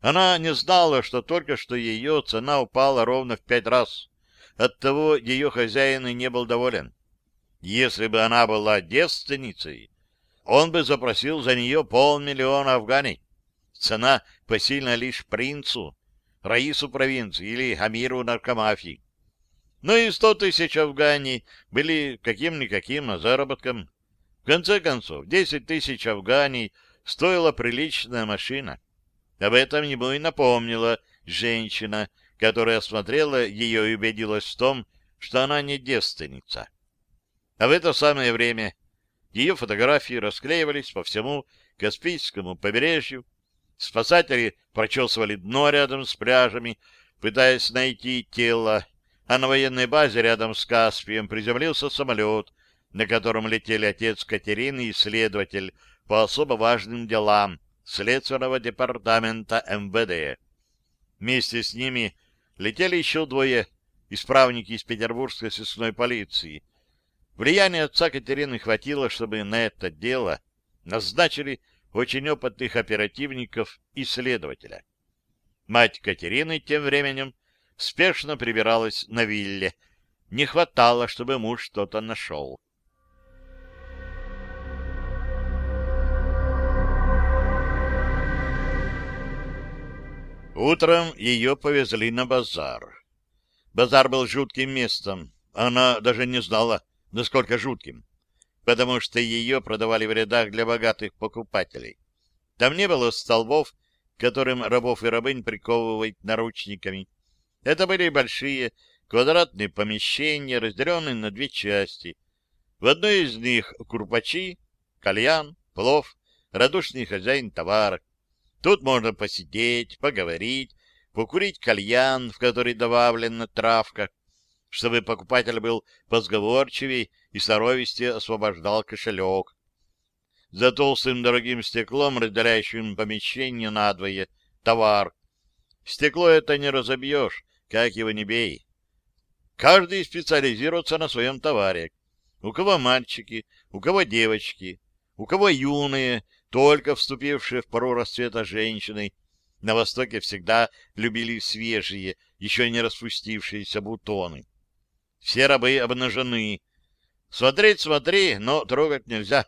Она не знала, что только что ее цена упала ровно в пять раз. Оттого ее хозяин и не был доволен. Если бы она была девственницей, он бы запросил за нее полмиллиона афганей. Цена посильна лишь принцу, Раису провинции или Амиру наркомафии. Но и сто тысяч афганей были каким-никаким заработком. В конце концов, десять тысяч афганей стоила приличная машина. Об этом ему и напомнила женщина, которая осмотрела ее и убедилась в том, что она не девственница. А в это самое время ее фотографии расклеивались по всему Каспийскому побережью. Спасатели прочесывали дно рядом с пляжами, пытаясь найти тело, а на военной базе рядом с Каспием приземлился самолет, на котором летели отец Катерины и следователь по особо важным делам Следственного департамента МВД. Вместе с ними летели еще двое исправники из петербургской сыскной полиции, Влияния отца Катерины хватило, чтобы на это дело назначили очень опытных оперативников и следователя. Мать Катерины тем временем спешно прибиралась на вилле. Не хватало, чтобы муж что-то нашел. Утром ее повезли на базар. Базар был жутким местом. Она даже не знала, насколько жутким, потому что ее продавали в рядах для богатых покупателей. Там не было столбов, которым рабов и рабынь приковывают наручниками. Это были большие квадратные помещения, разделенные на две части. В одной из них курпачи, кальян, плов, радушный хозяин товара. Тут можно посидеть, поговорить, покурить кальян, в который добавлена травка, чтобы покупатель был позговорчивей и сноровисте освобождал кошелек. За толстым дорогим стеклом, разделяющим помещение надвое, товар. Стекло это не разобьешь, как его не бей. Каждый специализируется на своем товаре. У кого мальчики, у кого девочки, у кого юные, только вступившие в пору расцвета женщины. На Востоке всегда любили свежие, еще не распустившиеся бутоны. Все рабы обнажены. Смотреть смотри, но трогать нельзя.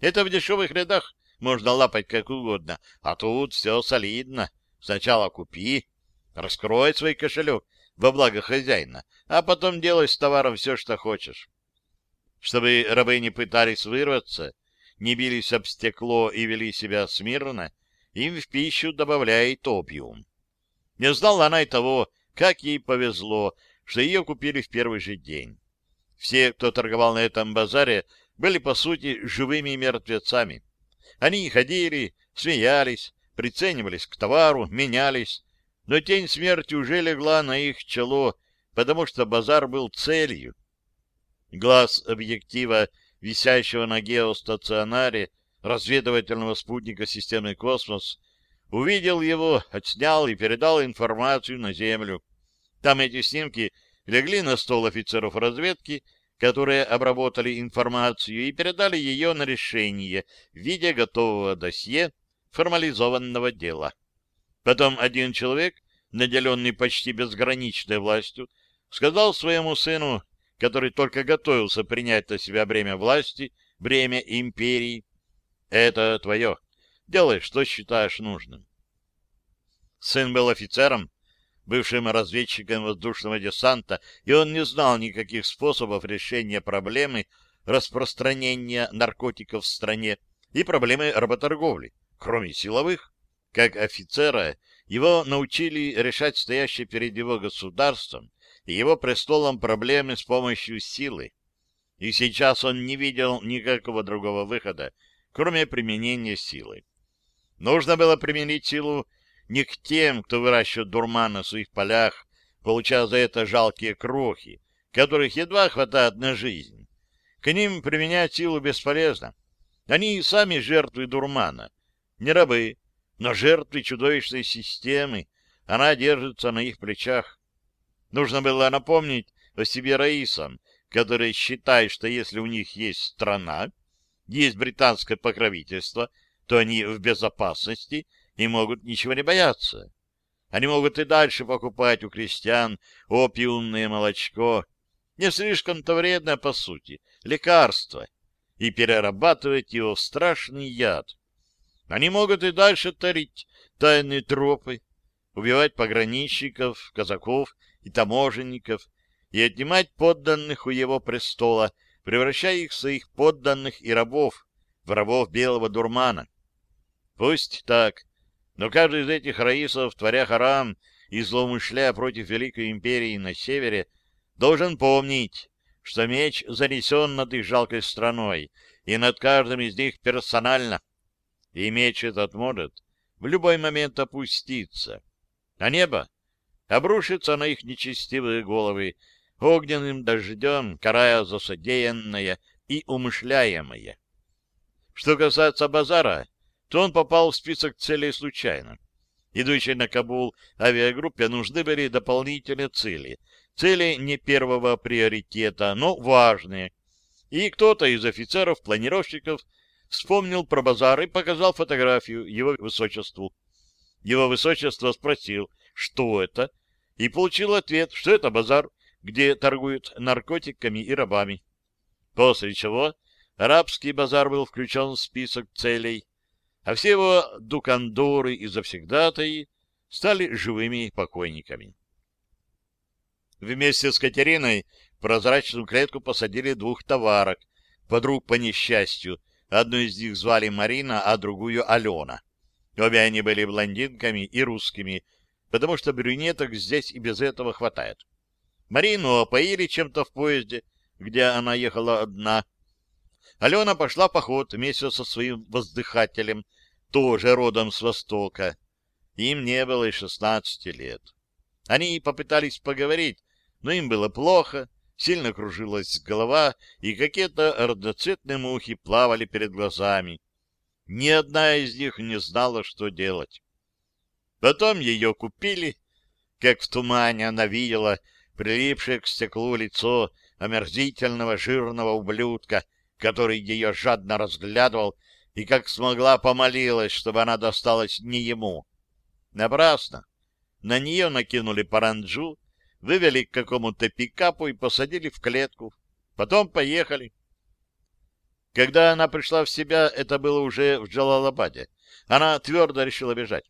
Это в дешевых рядах можно лапать как угодно, а тут все солидно. Сначала купи, раскрой свой кошелек во благо хозяина, а потом делай с товаром все, что хочешь. Чтобы рабы не пытались вырваться, не бились об стекло и вели себя смирно, им в пищу добавляет опиум. Не знала она и того, как ей повезло, что ее купили в первый же день. Все, кто торговал на этом базаре, были, по сути, живыми мертвецами. Они ходили, смеялись, приценивались к товару, менялись, но тень смерти уже легла на их чело, потому что базар был целью. Глаз объектива, висящего на геостационаре разведывательного спутника системы «Космос», увидел его, отснял и передал информацию на землю. Там эти снимки легли на стол офицеров разведки, которые обработали информацию и передали ее на решение в виде готового досье формализованного дела. Потом один человек, наделенный почти безграничной властью, сказал своему сыну, который только готовился принять на себя бремя власти, бремя империи, «Это твое. Делай, что считаешь нужным». Сын был офицером, бывшим разведчиком воздушного десанта, и он не знал никаких способов решения проблемы распространения наркотиков в стране и проблемы работорговли, кроме силовых. Как офицера его научили решать стоящие перед его государством и его престолом проблемы с помощью силы. И сейчас он не видел никакого другого выхода, кроме применения силы. Нужно было применить силу не к тем, кто выращивает дурман на своих полях, получая за это жалкие крохи, которых едва хватает на жизнь. К ним применять силу бесполезно. Они и сами жертвы дурмана. Не рабы, но жертвы чудовищной системы. Она держится на их плечах. Нужно было напомнить о себе раисам, которые считают, что если у них есть страна, есть британское покровительство, то они в безопасности и могут ничего не бояться. Они могут и дальше покупать у крестьян опиумное молочко, не слишком-то вредное по сути, лекарство, и перерабатывать его в страшный яд. Они могут и дальше тарить тайные тропы, убивать пограничников, казаков и таможенников и отнимать подданных у его престола, превращая их в своих подданных и рабов, в рабов белого дурмана. Пусть так, но каждый из этих раисов, творя харам и злоумышляя против Великой Империи на севере, должен помнить, что меч занесен над их жалкой страной, и над каждым из них персонально. И меч этот может в любой момент опуститься. А небо обрушится на их нечестивые головы огненным дождем, карая за содеянное и умышляемое. Что касается базара, то он попал в список целей случайно. Идущей на Кабул авиагруппе нужны были дополнительные цели. Цели не первого приоритета, но важные. И кто-то из офицеров-планировщиков вспомнил про базар и показал фотографию его высочеству. Его высочество спросил, что это, и получил ответ, что это базар, где торгуют наркотиками и рабами. После чего арабский базар был включен в список целей, а все его дукандоры и завсегдатаи стали живыми покойниками. Вместе с Катериной в прозрачную клетку посадили двух товарок, подруг по несчастью. Одну из них звали Марина, а другую Алена. Обе они были блондинками и русскими, потому что брюнеток здесь и без этого хватает. Марину опоили чем-то в поезде, где она ехала одна. Алена пошла в поход вместе со своим воздыхателем, тоже родом с Востока. Им не было и шестнадцати лет. Они попытались поговорить, но им было плохо, сильно кружилась голова, и какие-то разноцветные мухи плавали перед глазами. Ни одна из них не знала, что делать. Потом ее купили, как в тумане она видела прилипшее к стеклу лицо омерзительного жирного ублюдка, который ее жадно разглядывал и как смогла помолилась, чтобы она досталась не ему. Напрасно. На нее накинули паранджу, вывели к какому-то пикапу и посадили в клетку. Потом поехали. Когда она пришла в себя, это было уже в Джалалабаде. Она твердо решила бежать.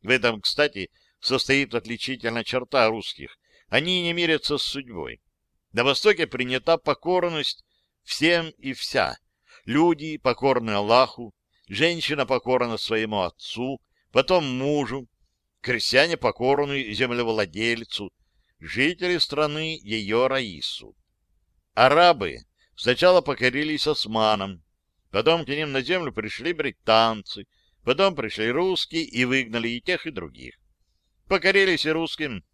В этом, кстати, состоит отличительная черта русских. Они не мирятся с судьбой. На Востоке принята покорность всем и вся. Люди покорны Аллаху, женщина покорна своему отцу, потом мужу, крестьяне покорны землевладельцу, жители страны ее Раису. Арабы сначала покорились османам, потом к ним на землю пришли британцы, потом пришли русские и выгнали и тех, и других. Покорились и русским,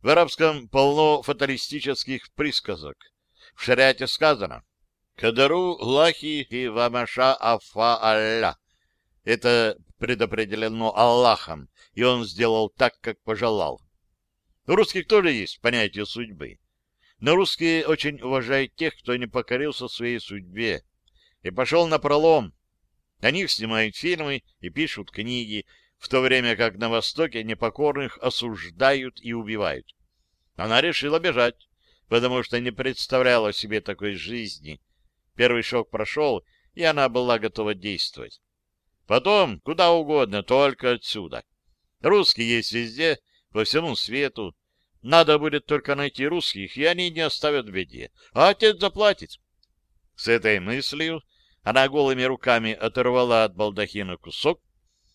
в арабском полно фаталистических присказок. В шариате сказано «Кадару лахи и вамаша афа алля». Это предопределено Аллахом, и он сделал так, как пожелал. У русских тоже есть понятие судьбы. Но русские очень уважают тех, кто не покорился своей судьбе и пошел на пролом. О них снимают фильмы и пишут книги, в то время как на Востоке непокорных осуждают и убивают. Она решила бежать, потому что не представляла себе такой жизни. Первый шок прошел, и она была готова действовать. Потом куда угодно, только отсюда. Русские есть везде, по всему свету. Надо будет только найти русских, и они не оставят в беде. А отец заплатит. С этой мыслью она голыми руками оторвала от балдахина кусок.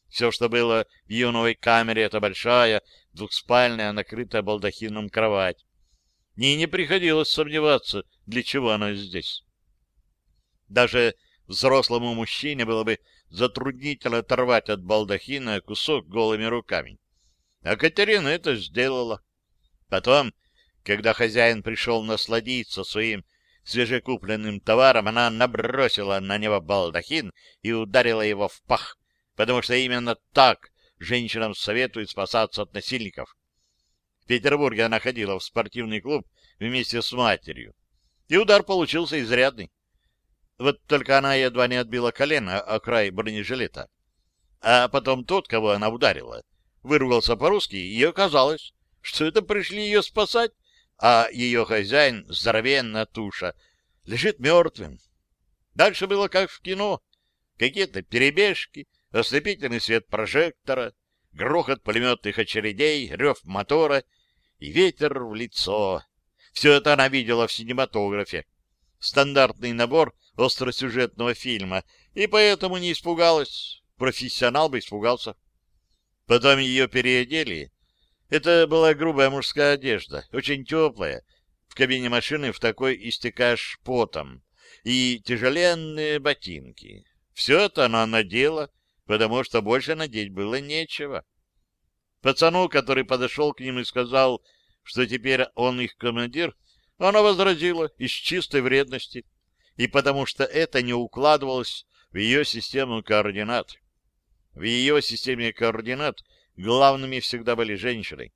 Все, что было в ее новой камере, это большая, двухспальная, накрытая балдахином кровать. Ей не приходилось сомневаться, для чего она здесь. Даже взрослому мужчине было бы затруднительно оторвать от балдахина кусок голыми руками. А Катерина это сделала. Потом, когда хозяин пришел насладиться своим свежекупленным товаром, она набросила на него балдахин и ударила его в пах, потому что именно так женщинам советуют спасаться от насильников. В Петербурге она ходила в спортивный клуб вместе с матерью, и удар получился изрядный. Вот только она едва не отбила колено о край бронежилета. А потом тот, кого она ударила, выругался по-русски, и оказалось, что это пришли ее спасать, а ее хозяин, здоровенная туша, лежит мертвым. Дальше было как в кино. Какие-то перебежки, ослепительный свет прожектора, грохот пулеметных очередей, рев мотора и ветер в лицо. Все это она видела в синематографе. Стандартный набор остросюжетного фильма, и поэтому не испугалась. Профессионал бы испугался. Потом ее переодели, это была грубая мужская одежда, очень теплая. В кабине машины в такой истекаешь потом. И тяжеленные ботинки. Все это она надела, потому что больше надеть было нечего. Пацану, который подошел к ним и сказал, что теперь он их командир, она возразила из чистой вредности, и потому что это не укладывалось в ее систему координат. В ее системе координат главными всегда были женщины.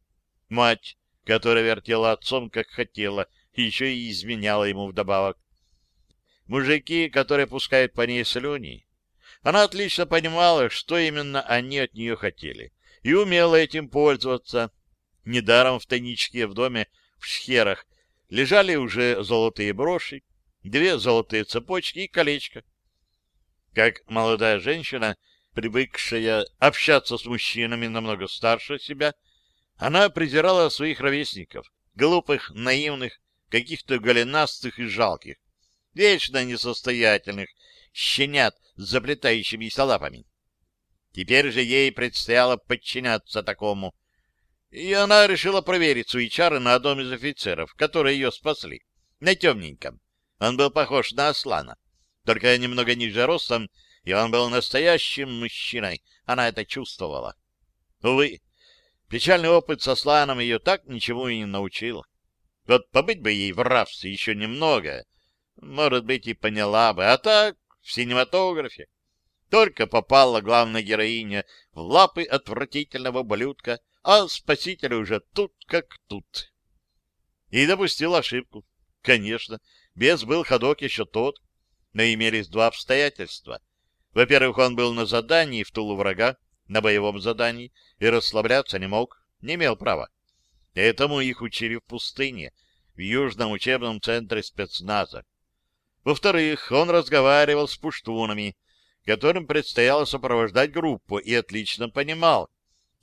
Мать, которая вертела отцом, как хотела, еще и изменяла ему вдобавок. Мужики, которые пускают по ней слюни. Она отлично понимала, что именно они от нее хотели, и умела этим пользоваться. Недаром в тайничке в доме в Шхерах лежали уже золотые броши, две золотые цепочки и колечко. Как молодая женщина привыкшая общаться с мужчинами намного старше себя, она презирала своих ровесников, глупых, наивных, каких-то голенастых и жалких, вечно несостоятельных, щенят с заплетающимися лапами. Теперь же ей предстояло подчиняться такому, и она решила проверить свои чары на одном из офицеров, которые ее спасли, на темненьком. Он был похож на Аслана, только немного ниже ростом и он был настоящим мужчиной, она это чувствовала. Увы, печальный опыт со Сланом ее так ничему и не научил. Вот побыть бы ей в рабстве еще немного, может быть, и поняла бы, а так в синематографе. Только попала главная героиня в лапы отвратительного ублюдка, а спаситель уже тут как тут. И допустил ошибку. Конечно, без был ходок еще тот, но имелись два обстоятельства — во-первых, он был на задании в тулу врага, на боевом задании, и расслабляться не мог, не имел права. Этому их учили в пустыне, в Южном учебном центре спецназа. Во-вторых, он разговаривал с пуштунами, которым предстояло сопровождать группу, и отлично понимал,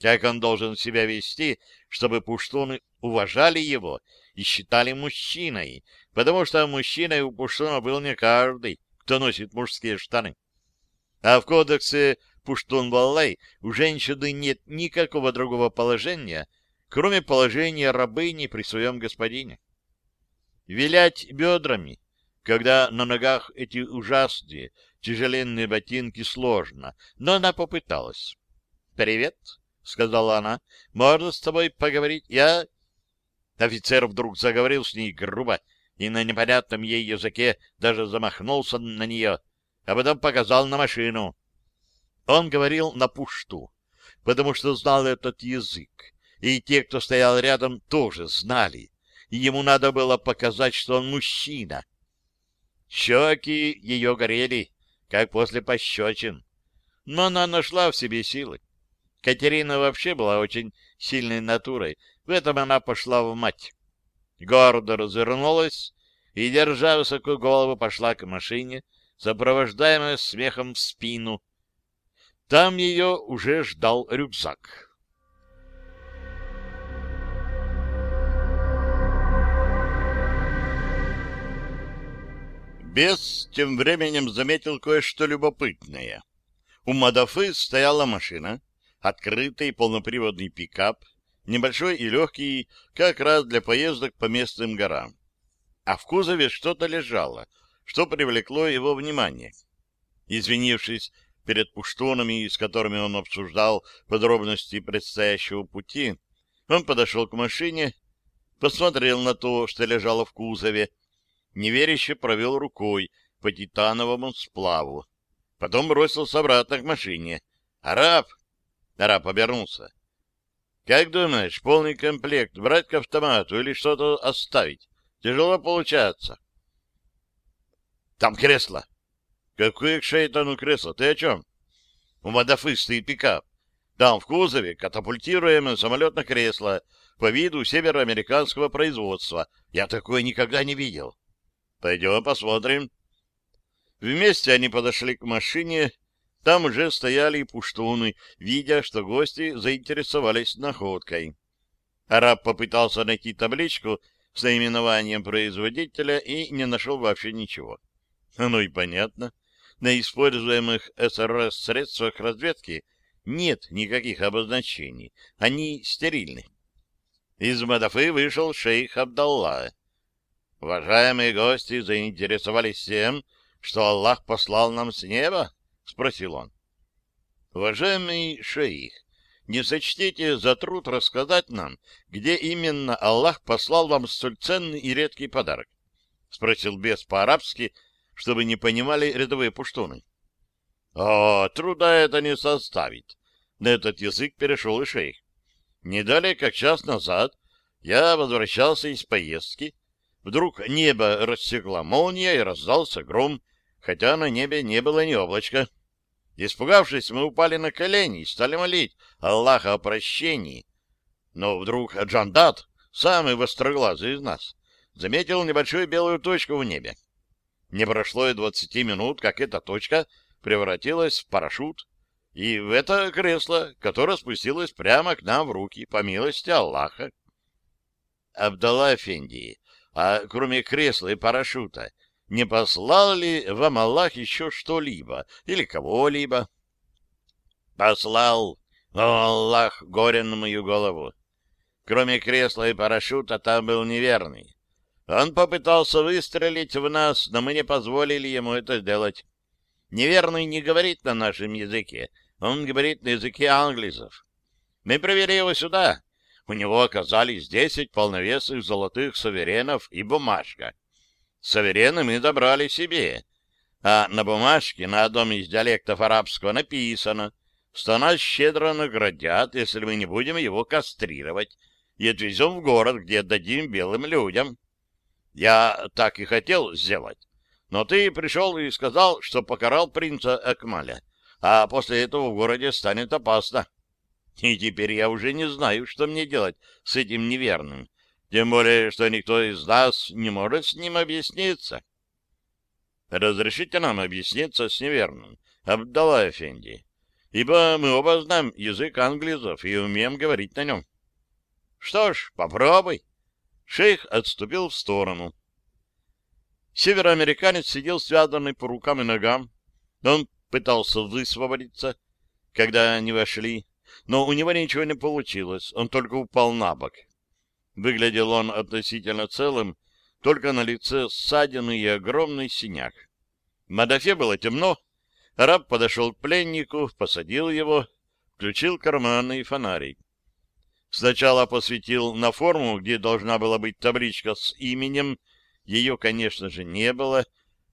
как он должен себя вести, чтобы пуштуны уважали его и считали мужчиной, потому что мужчиной у пуштуна был не каждый, кто носит мужские штаны. А в кодексе Пуштун-Валлай у женщины нет никакого другого положения, кроме положения рабыни при своем господине. Вилять бедрами, когда на ногах эти ужасные тяжеленные ботинки, сложно, но она попыталась. «Привет», — сказала она, — «можно с тобой поговорить? Я...» Офицер вдруг заговорил с ней грубо и на непонятном ей языке даже замахнулся на нее — а потом показал на машину. Он говорил на пушту, потому что знал этот язык, и те, кто стоял рядом, тоже знали, и ему надо было показать, что он мужчина. Щеки ее горели, как после пощечин, но она нашла в себе силы. Катерина вообще была очень сильной натурой, в этом она пошла в мать. Гордо развернулась и, держа высокую голову, пошла к машине, сопровождаемая смехом в спину. Там ее уже ждал рюкзак. Бес тем временем заметил кое-что любопытное. У Мадафы стояла машина, открытый полноприводный пикап, небольшой и легкий, как раз для поездок по местным горам. А в кузове что-то лежало, что привлекло его внимание. Извинившись перед пуштунами, с которыми он обсуждал подробности предстоящего пути, он подошел к машине, посмотрел на то, что лежало в кузове, неверяще провел рукой по титановому сплаву. Потом бросился обратно к машине. «Араб!» Араб обернулся. «Как думаешь, полный комплект брать к автомату или что-то оставить? Тяжело получается». «Там кресло». «Какое к шейтану кресло? Ты о чем?» «У Мадафы стоит пикап. Там в кузове катапультируемое самолетное кресло по виду североамериканского производства. Я такое никогда не видел». «Пойдем посмотрим». Вместе они подошли к машине, там уже стояли пуштуны, видя, что гости заинтересовались находкой. Араб попытался найти табличку с наименованием производителя и не нашел вообще ничего. Ну и понятно. На используемых СРС средствах разведки нет никаких обозначений. Они стерильны. Из Мадафы вышел шейх Абдалла. Уважаемые гости заинтересовались тем, что Аллах послал нам с неба? — спросил он. — Уважаемый шейх, не сочтите за труд рассказать нам, где именно Аллах послал вам столь ценный и редкий подарок? — спросил бес по-арабски, чтобы не понимали рядовые пуштуны. — О, труда это не составит. На этот язык перешел и шейх. Не далее, как час назад, я возвращался из поездки. Вдруг небо рассекла молния и раздался гром, хотя на небе не было ни облачка. Испугавшись, мы упали на колени и стали молить Аллаха о прощении. Но вдруг Джандат, самый востроглазый из нас, заметил небольшую белую точку в небе. Не прошло и двадцати минут, как эта точка превратилась в парашют, и в это кресло, которое спустилось прямо к нам в руки, по милости Аллаха. Абдалла Эфенди, а кроме кресла и парашюта, не послал ли вам Аллах еще что-либо или кого-либо? Послал, о Аллах, горе на мою голову. Кроме кресла и парашюта там был неверный. Он попытался выстрелить в нас, но мы не позволили ему это сделать. Неверный не говорит на нашем языке, он говорит на языке англизов. Мы привели его сюда. У него оказались десять полновесных золотых суверенов и бумажка. Суверены мы забрали себе, а на бумажке на одном из диалектов арабского написано, что нас щедро наградят, если мы не будем его кастрировать, и отвезем в город, где отдадим белым людям. Я так и хотел сделать, но ты пришел и сказал, что покарал принца Акмаля, а после этого в городе станет опасно. И теперь я уже не знаю, что мне делать с этим неверным. Тем более, что никто из нас не может с ним объясниться. Разрешите нам объясниться с неверным, Абдалла Эфенди, ибо мы оба знаем язык англизов и умеем говорить на нем. Что ж, попробуй. Шейх отступил в сторону. Североамериканец сидел связанный по рукам и ногам. Он пытался высвободиться, когда они вошли, но у него ничего не получилось, он только упал на бок. Выглядел он относительно целым, только на лице ссадины и огромный синяк. В Мадафе было темно. Раб подошел к пленнику, посадил его, включил карманный фонарик. Сначала посветил на форму, где должна была быть табличка с именем. Ее, конечно же, не было,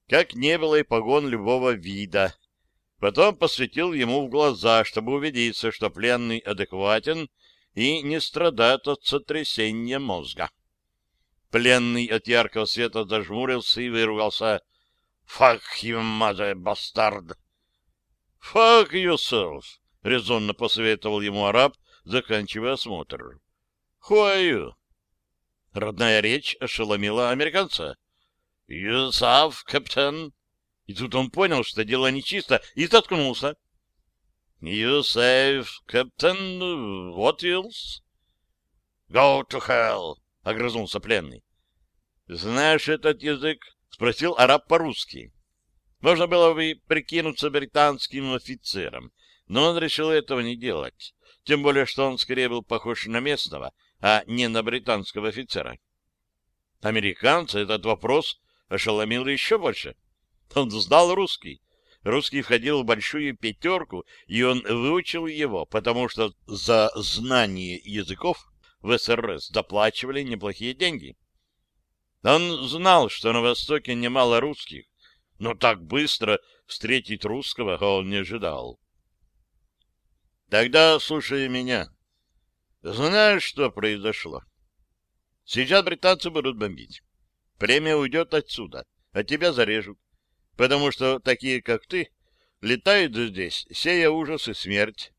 как не было и погон любого вида. Потом посветил ему в глаза, чтобы убедиться, что пленный адекватен и не страдает от сотрясения мозга. Пленный от яркого света зажмурился и выругался. «Fuck you, mother bastard!» «Fuck yourself!» — резонно посоветовал ему араб, заканчивая осмотр. «Who are you?» Родная речь ошеломила американца. «Юсаф, капитан!» И тут он понял, что дело нечисто, и заткнулся. «You save, Captain, what else?» «Go to hell!» — огрызнулся пленный. «Знаешь этот язык?» — спросил араб по-русски. Можно было бы прикинуться британским офицером, но он решил этого не делать, тем более, что он скорее был похож на местного, а не на британского офицера. Американца этот вопрос ошеломил еще больше. Он знал русский. Русский входил в большую пятерку, и он выучил его, потому что за знание языков в СРС доплачивали неплохие деньги. Он знал, что на Востоке немало русских, но так быстро встретить русского он не ожидал. Тогда слушай меня. Знаешь, что произошло? Сейчас британцы будут бомбить. Премия уйдет отсюда, а тебя зарежут потому что такие, как ты, летают здесь, сея ужас и смерть.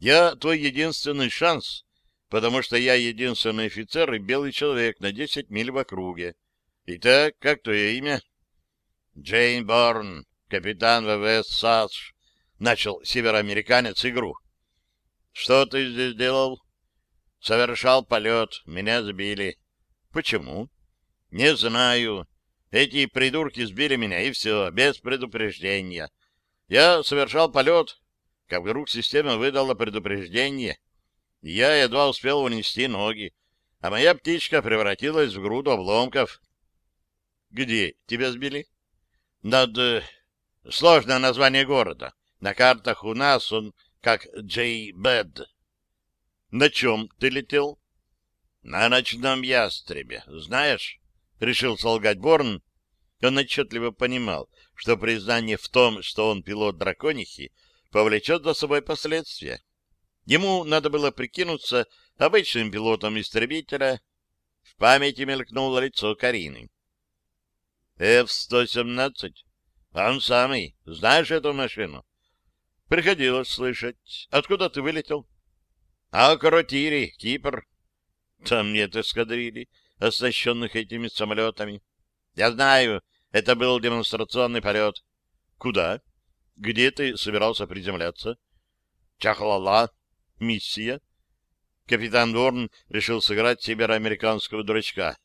Я твой единственный шанс, потому что я единственный офицер и белый человек на десять миль в округе. Итак, как твое имя? Джейн Борн, капитан ВВС САС, начал североамериканец игру. Что ты здесь делал? Совершал полет, меня сбили. Почему? Не знаю. Эти придурки сбили меня, и все, без предупреждения. Я совершал полет, как вдруг система выдала предупреждение. Я едва успел унести ноги, а моя птичка превратилась в груду обломков. Где тебя сбили? Над... Э, сложное название города. На картах у нас он как Джей Бэд. На чем ты летел? На ночном ястребе, знаешь? Решил солгать Борн, он отчетливо понимал, что признание в том, что он пилот драконихи, повлечет за собой последствия. Ему надо было прикинуться обычным пилотом истребителя. В памяти мелькнуло лицо Карины. «Ф-117? Он самый. Знаешь эту машину?» «Приходилось слышать. Откуда ты вылетел?» «А Каротири, Кипр». «Там нет эскадрильи, оснащенных этими самолетами». Я знаю, это был демонстрационный полет. Куда? Где ты собирался приземляться? Чахлала. Миссия. Капитан Дорн решил сыграть североамериканского дурачка.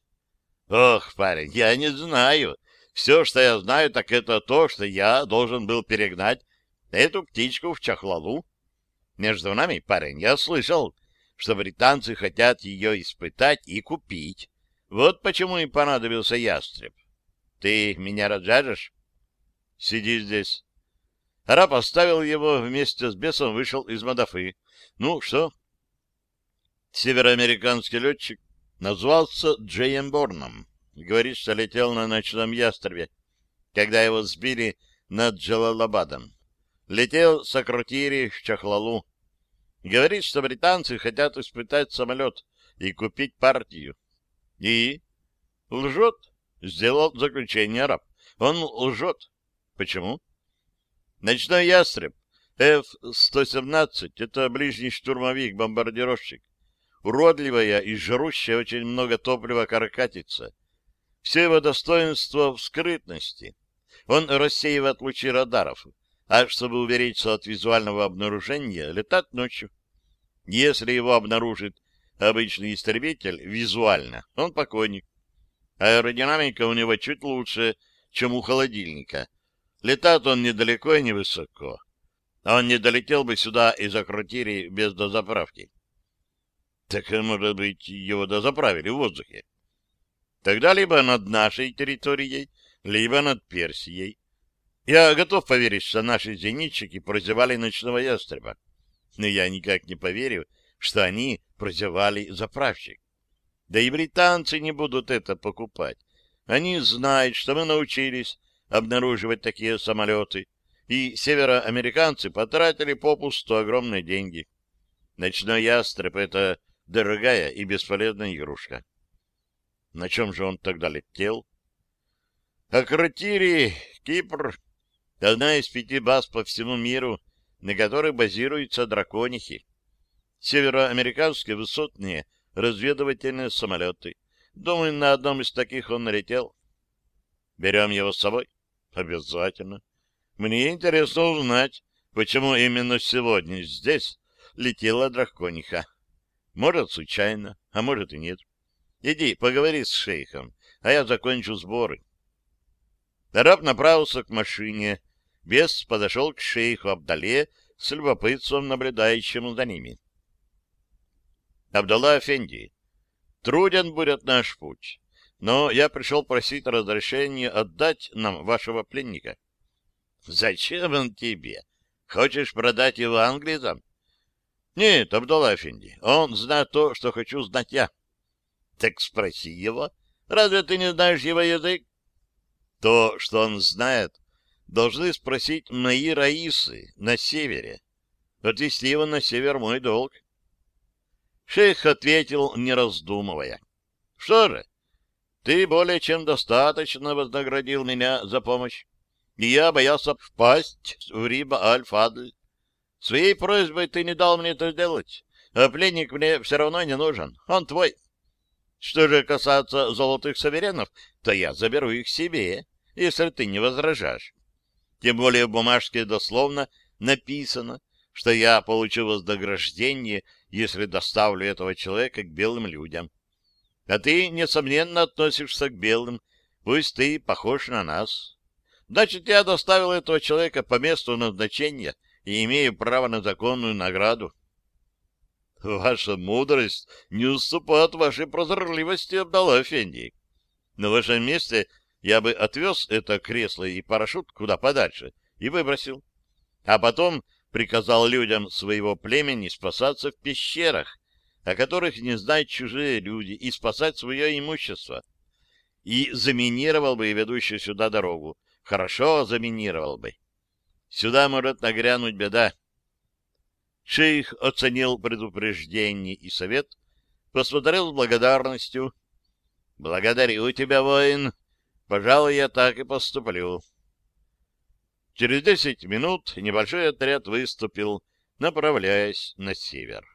Ох, парень, я не знаю. Все, что я знаю, так это то, что я должен был перегнать эту птичку в Чахлалу. Между нами, парень, я слышал, что британцы хотят ее испытать и купить. Вот почему им понадобился ястреб. Ты меня разжажешь? Сиди здесь. Араб оставил его вместе с бесом, вышел из Мадафы. Ну, что? Североамериканский летчик назвался Джейем Борном. Говорит, что летел на ночном ястребе, когда его сбили над Джалалабадом. Летел с Акротири в Чахлалу. Говорит, что британцы хотят испытать самолет и купить партию. И? Лжет? Сделал заключение араб. Он лжет. Почему? Ночной ястреб F-117 — это ближний штурмовик-бомбардировщик. Уродливая и жрущая очень много топлива каракатица. Все его достоинства в скрытности. Он рассеивает лучи радаров, а чтобы уберечься от визуального обнаружения, летает ночью. Если его обнаружит обычный истребитель визуально, он покойник. Аэродинамика у него чуть лучше, чем у холодильника. Летает он недалеко и невысоко. Он не долетел бы сюда из Акротирии без дозаправки. Так, может быть, его дозаправили в воздухе. Тогда либо над нашей территорией, либо над Персией. Я готов поверить, что наши зенитчики прозевали ночного ястреба. Но я никак не поверю, что они прозевали заправщик. Да и британцы не будут это покупать. Они знают, что мы научились обнаруживать такие самолеты, и североамериканцы потратили попусту огромные деньги. Ночной ястреб — это дорогая и бесполезная игрушка. На чем же он тогда летел? Акротири, Кипр — одна из пяти баз по всему миру, на которых базируются драконихи. Североамериканские высотные разведывательные самолеты. Думаю, на одном из таких он налетел. Берем его с собой? Обязательно. Мне интересно узнать, почему именно сегодня здесь летела дракониха. Может, случайно, а может и нет. Иди, поговори с шейхом, а я закончу сборы. Араб направился к машине. Бес подошел к шейху Абдале с любопытством, наблюдающему за ними. Абдалла Афенди, труден будет наш путь, но я пришел просить разрешения отдать нам вашего пленника. Зачем он тебе? Хочешь продать его англизам? Нет, Абдалла Афенди, он знает то, что хочу знать я. Так спроси его. Разве ты не знаешь его язык? То, что он знает, должны спросить мои раисы на севере. Отвезти его на север мой долг. Шейх ответил, не раздумывая. — Что же, ты более чем достаточно вознаградил меня за помощь, и я боялся впасть в Риба Аль-Фадль. Своей просьбой ты не дал мне это сделать, а пленник мне все равно не нужен, он твой. Что же касается золотых суверенов, то я заберу их себе, если ты не возражаешь. Тем более в бумажке дословно написано, что я получу вознаграждение, если доставлю этого человека к белым людям. А ты, несомненно, относишься к белым, пусть ты похож на нас. Значит, я доставил этого человека по месту назначения и имею право на законную награду. Ваша мудрость не уступает вашей прозорливости, Абдалла Эфенди. На вашем месте я бы отвез это кресло и парашют куда подальше и выбросил. А потом приказал людям своего племени спасаться в пещерах, о которых не знают чужие люди, и спасать свое имущество. И заминировал бы ведущую сюда дорогу. Хорошо заминировал бы. Сюда может нагрянуть беда. Шейх оценил предупреждение и совет, посмотрел с благодарностью. — Благодарю тебя, воин. Пожалуй, я так и поступлю. Через десять минут небольшой отряд выступил, направляясь на север.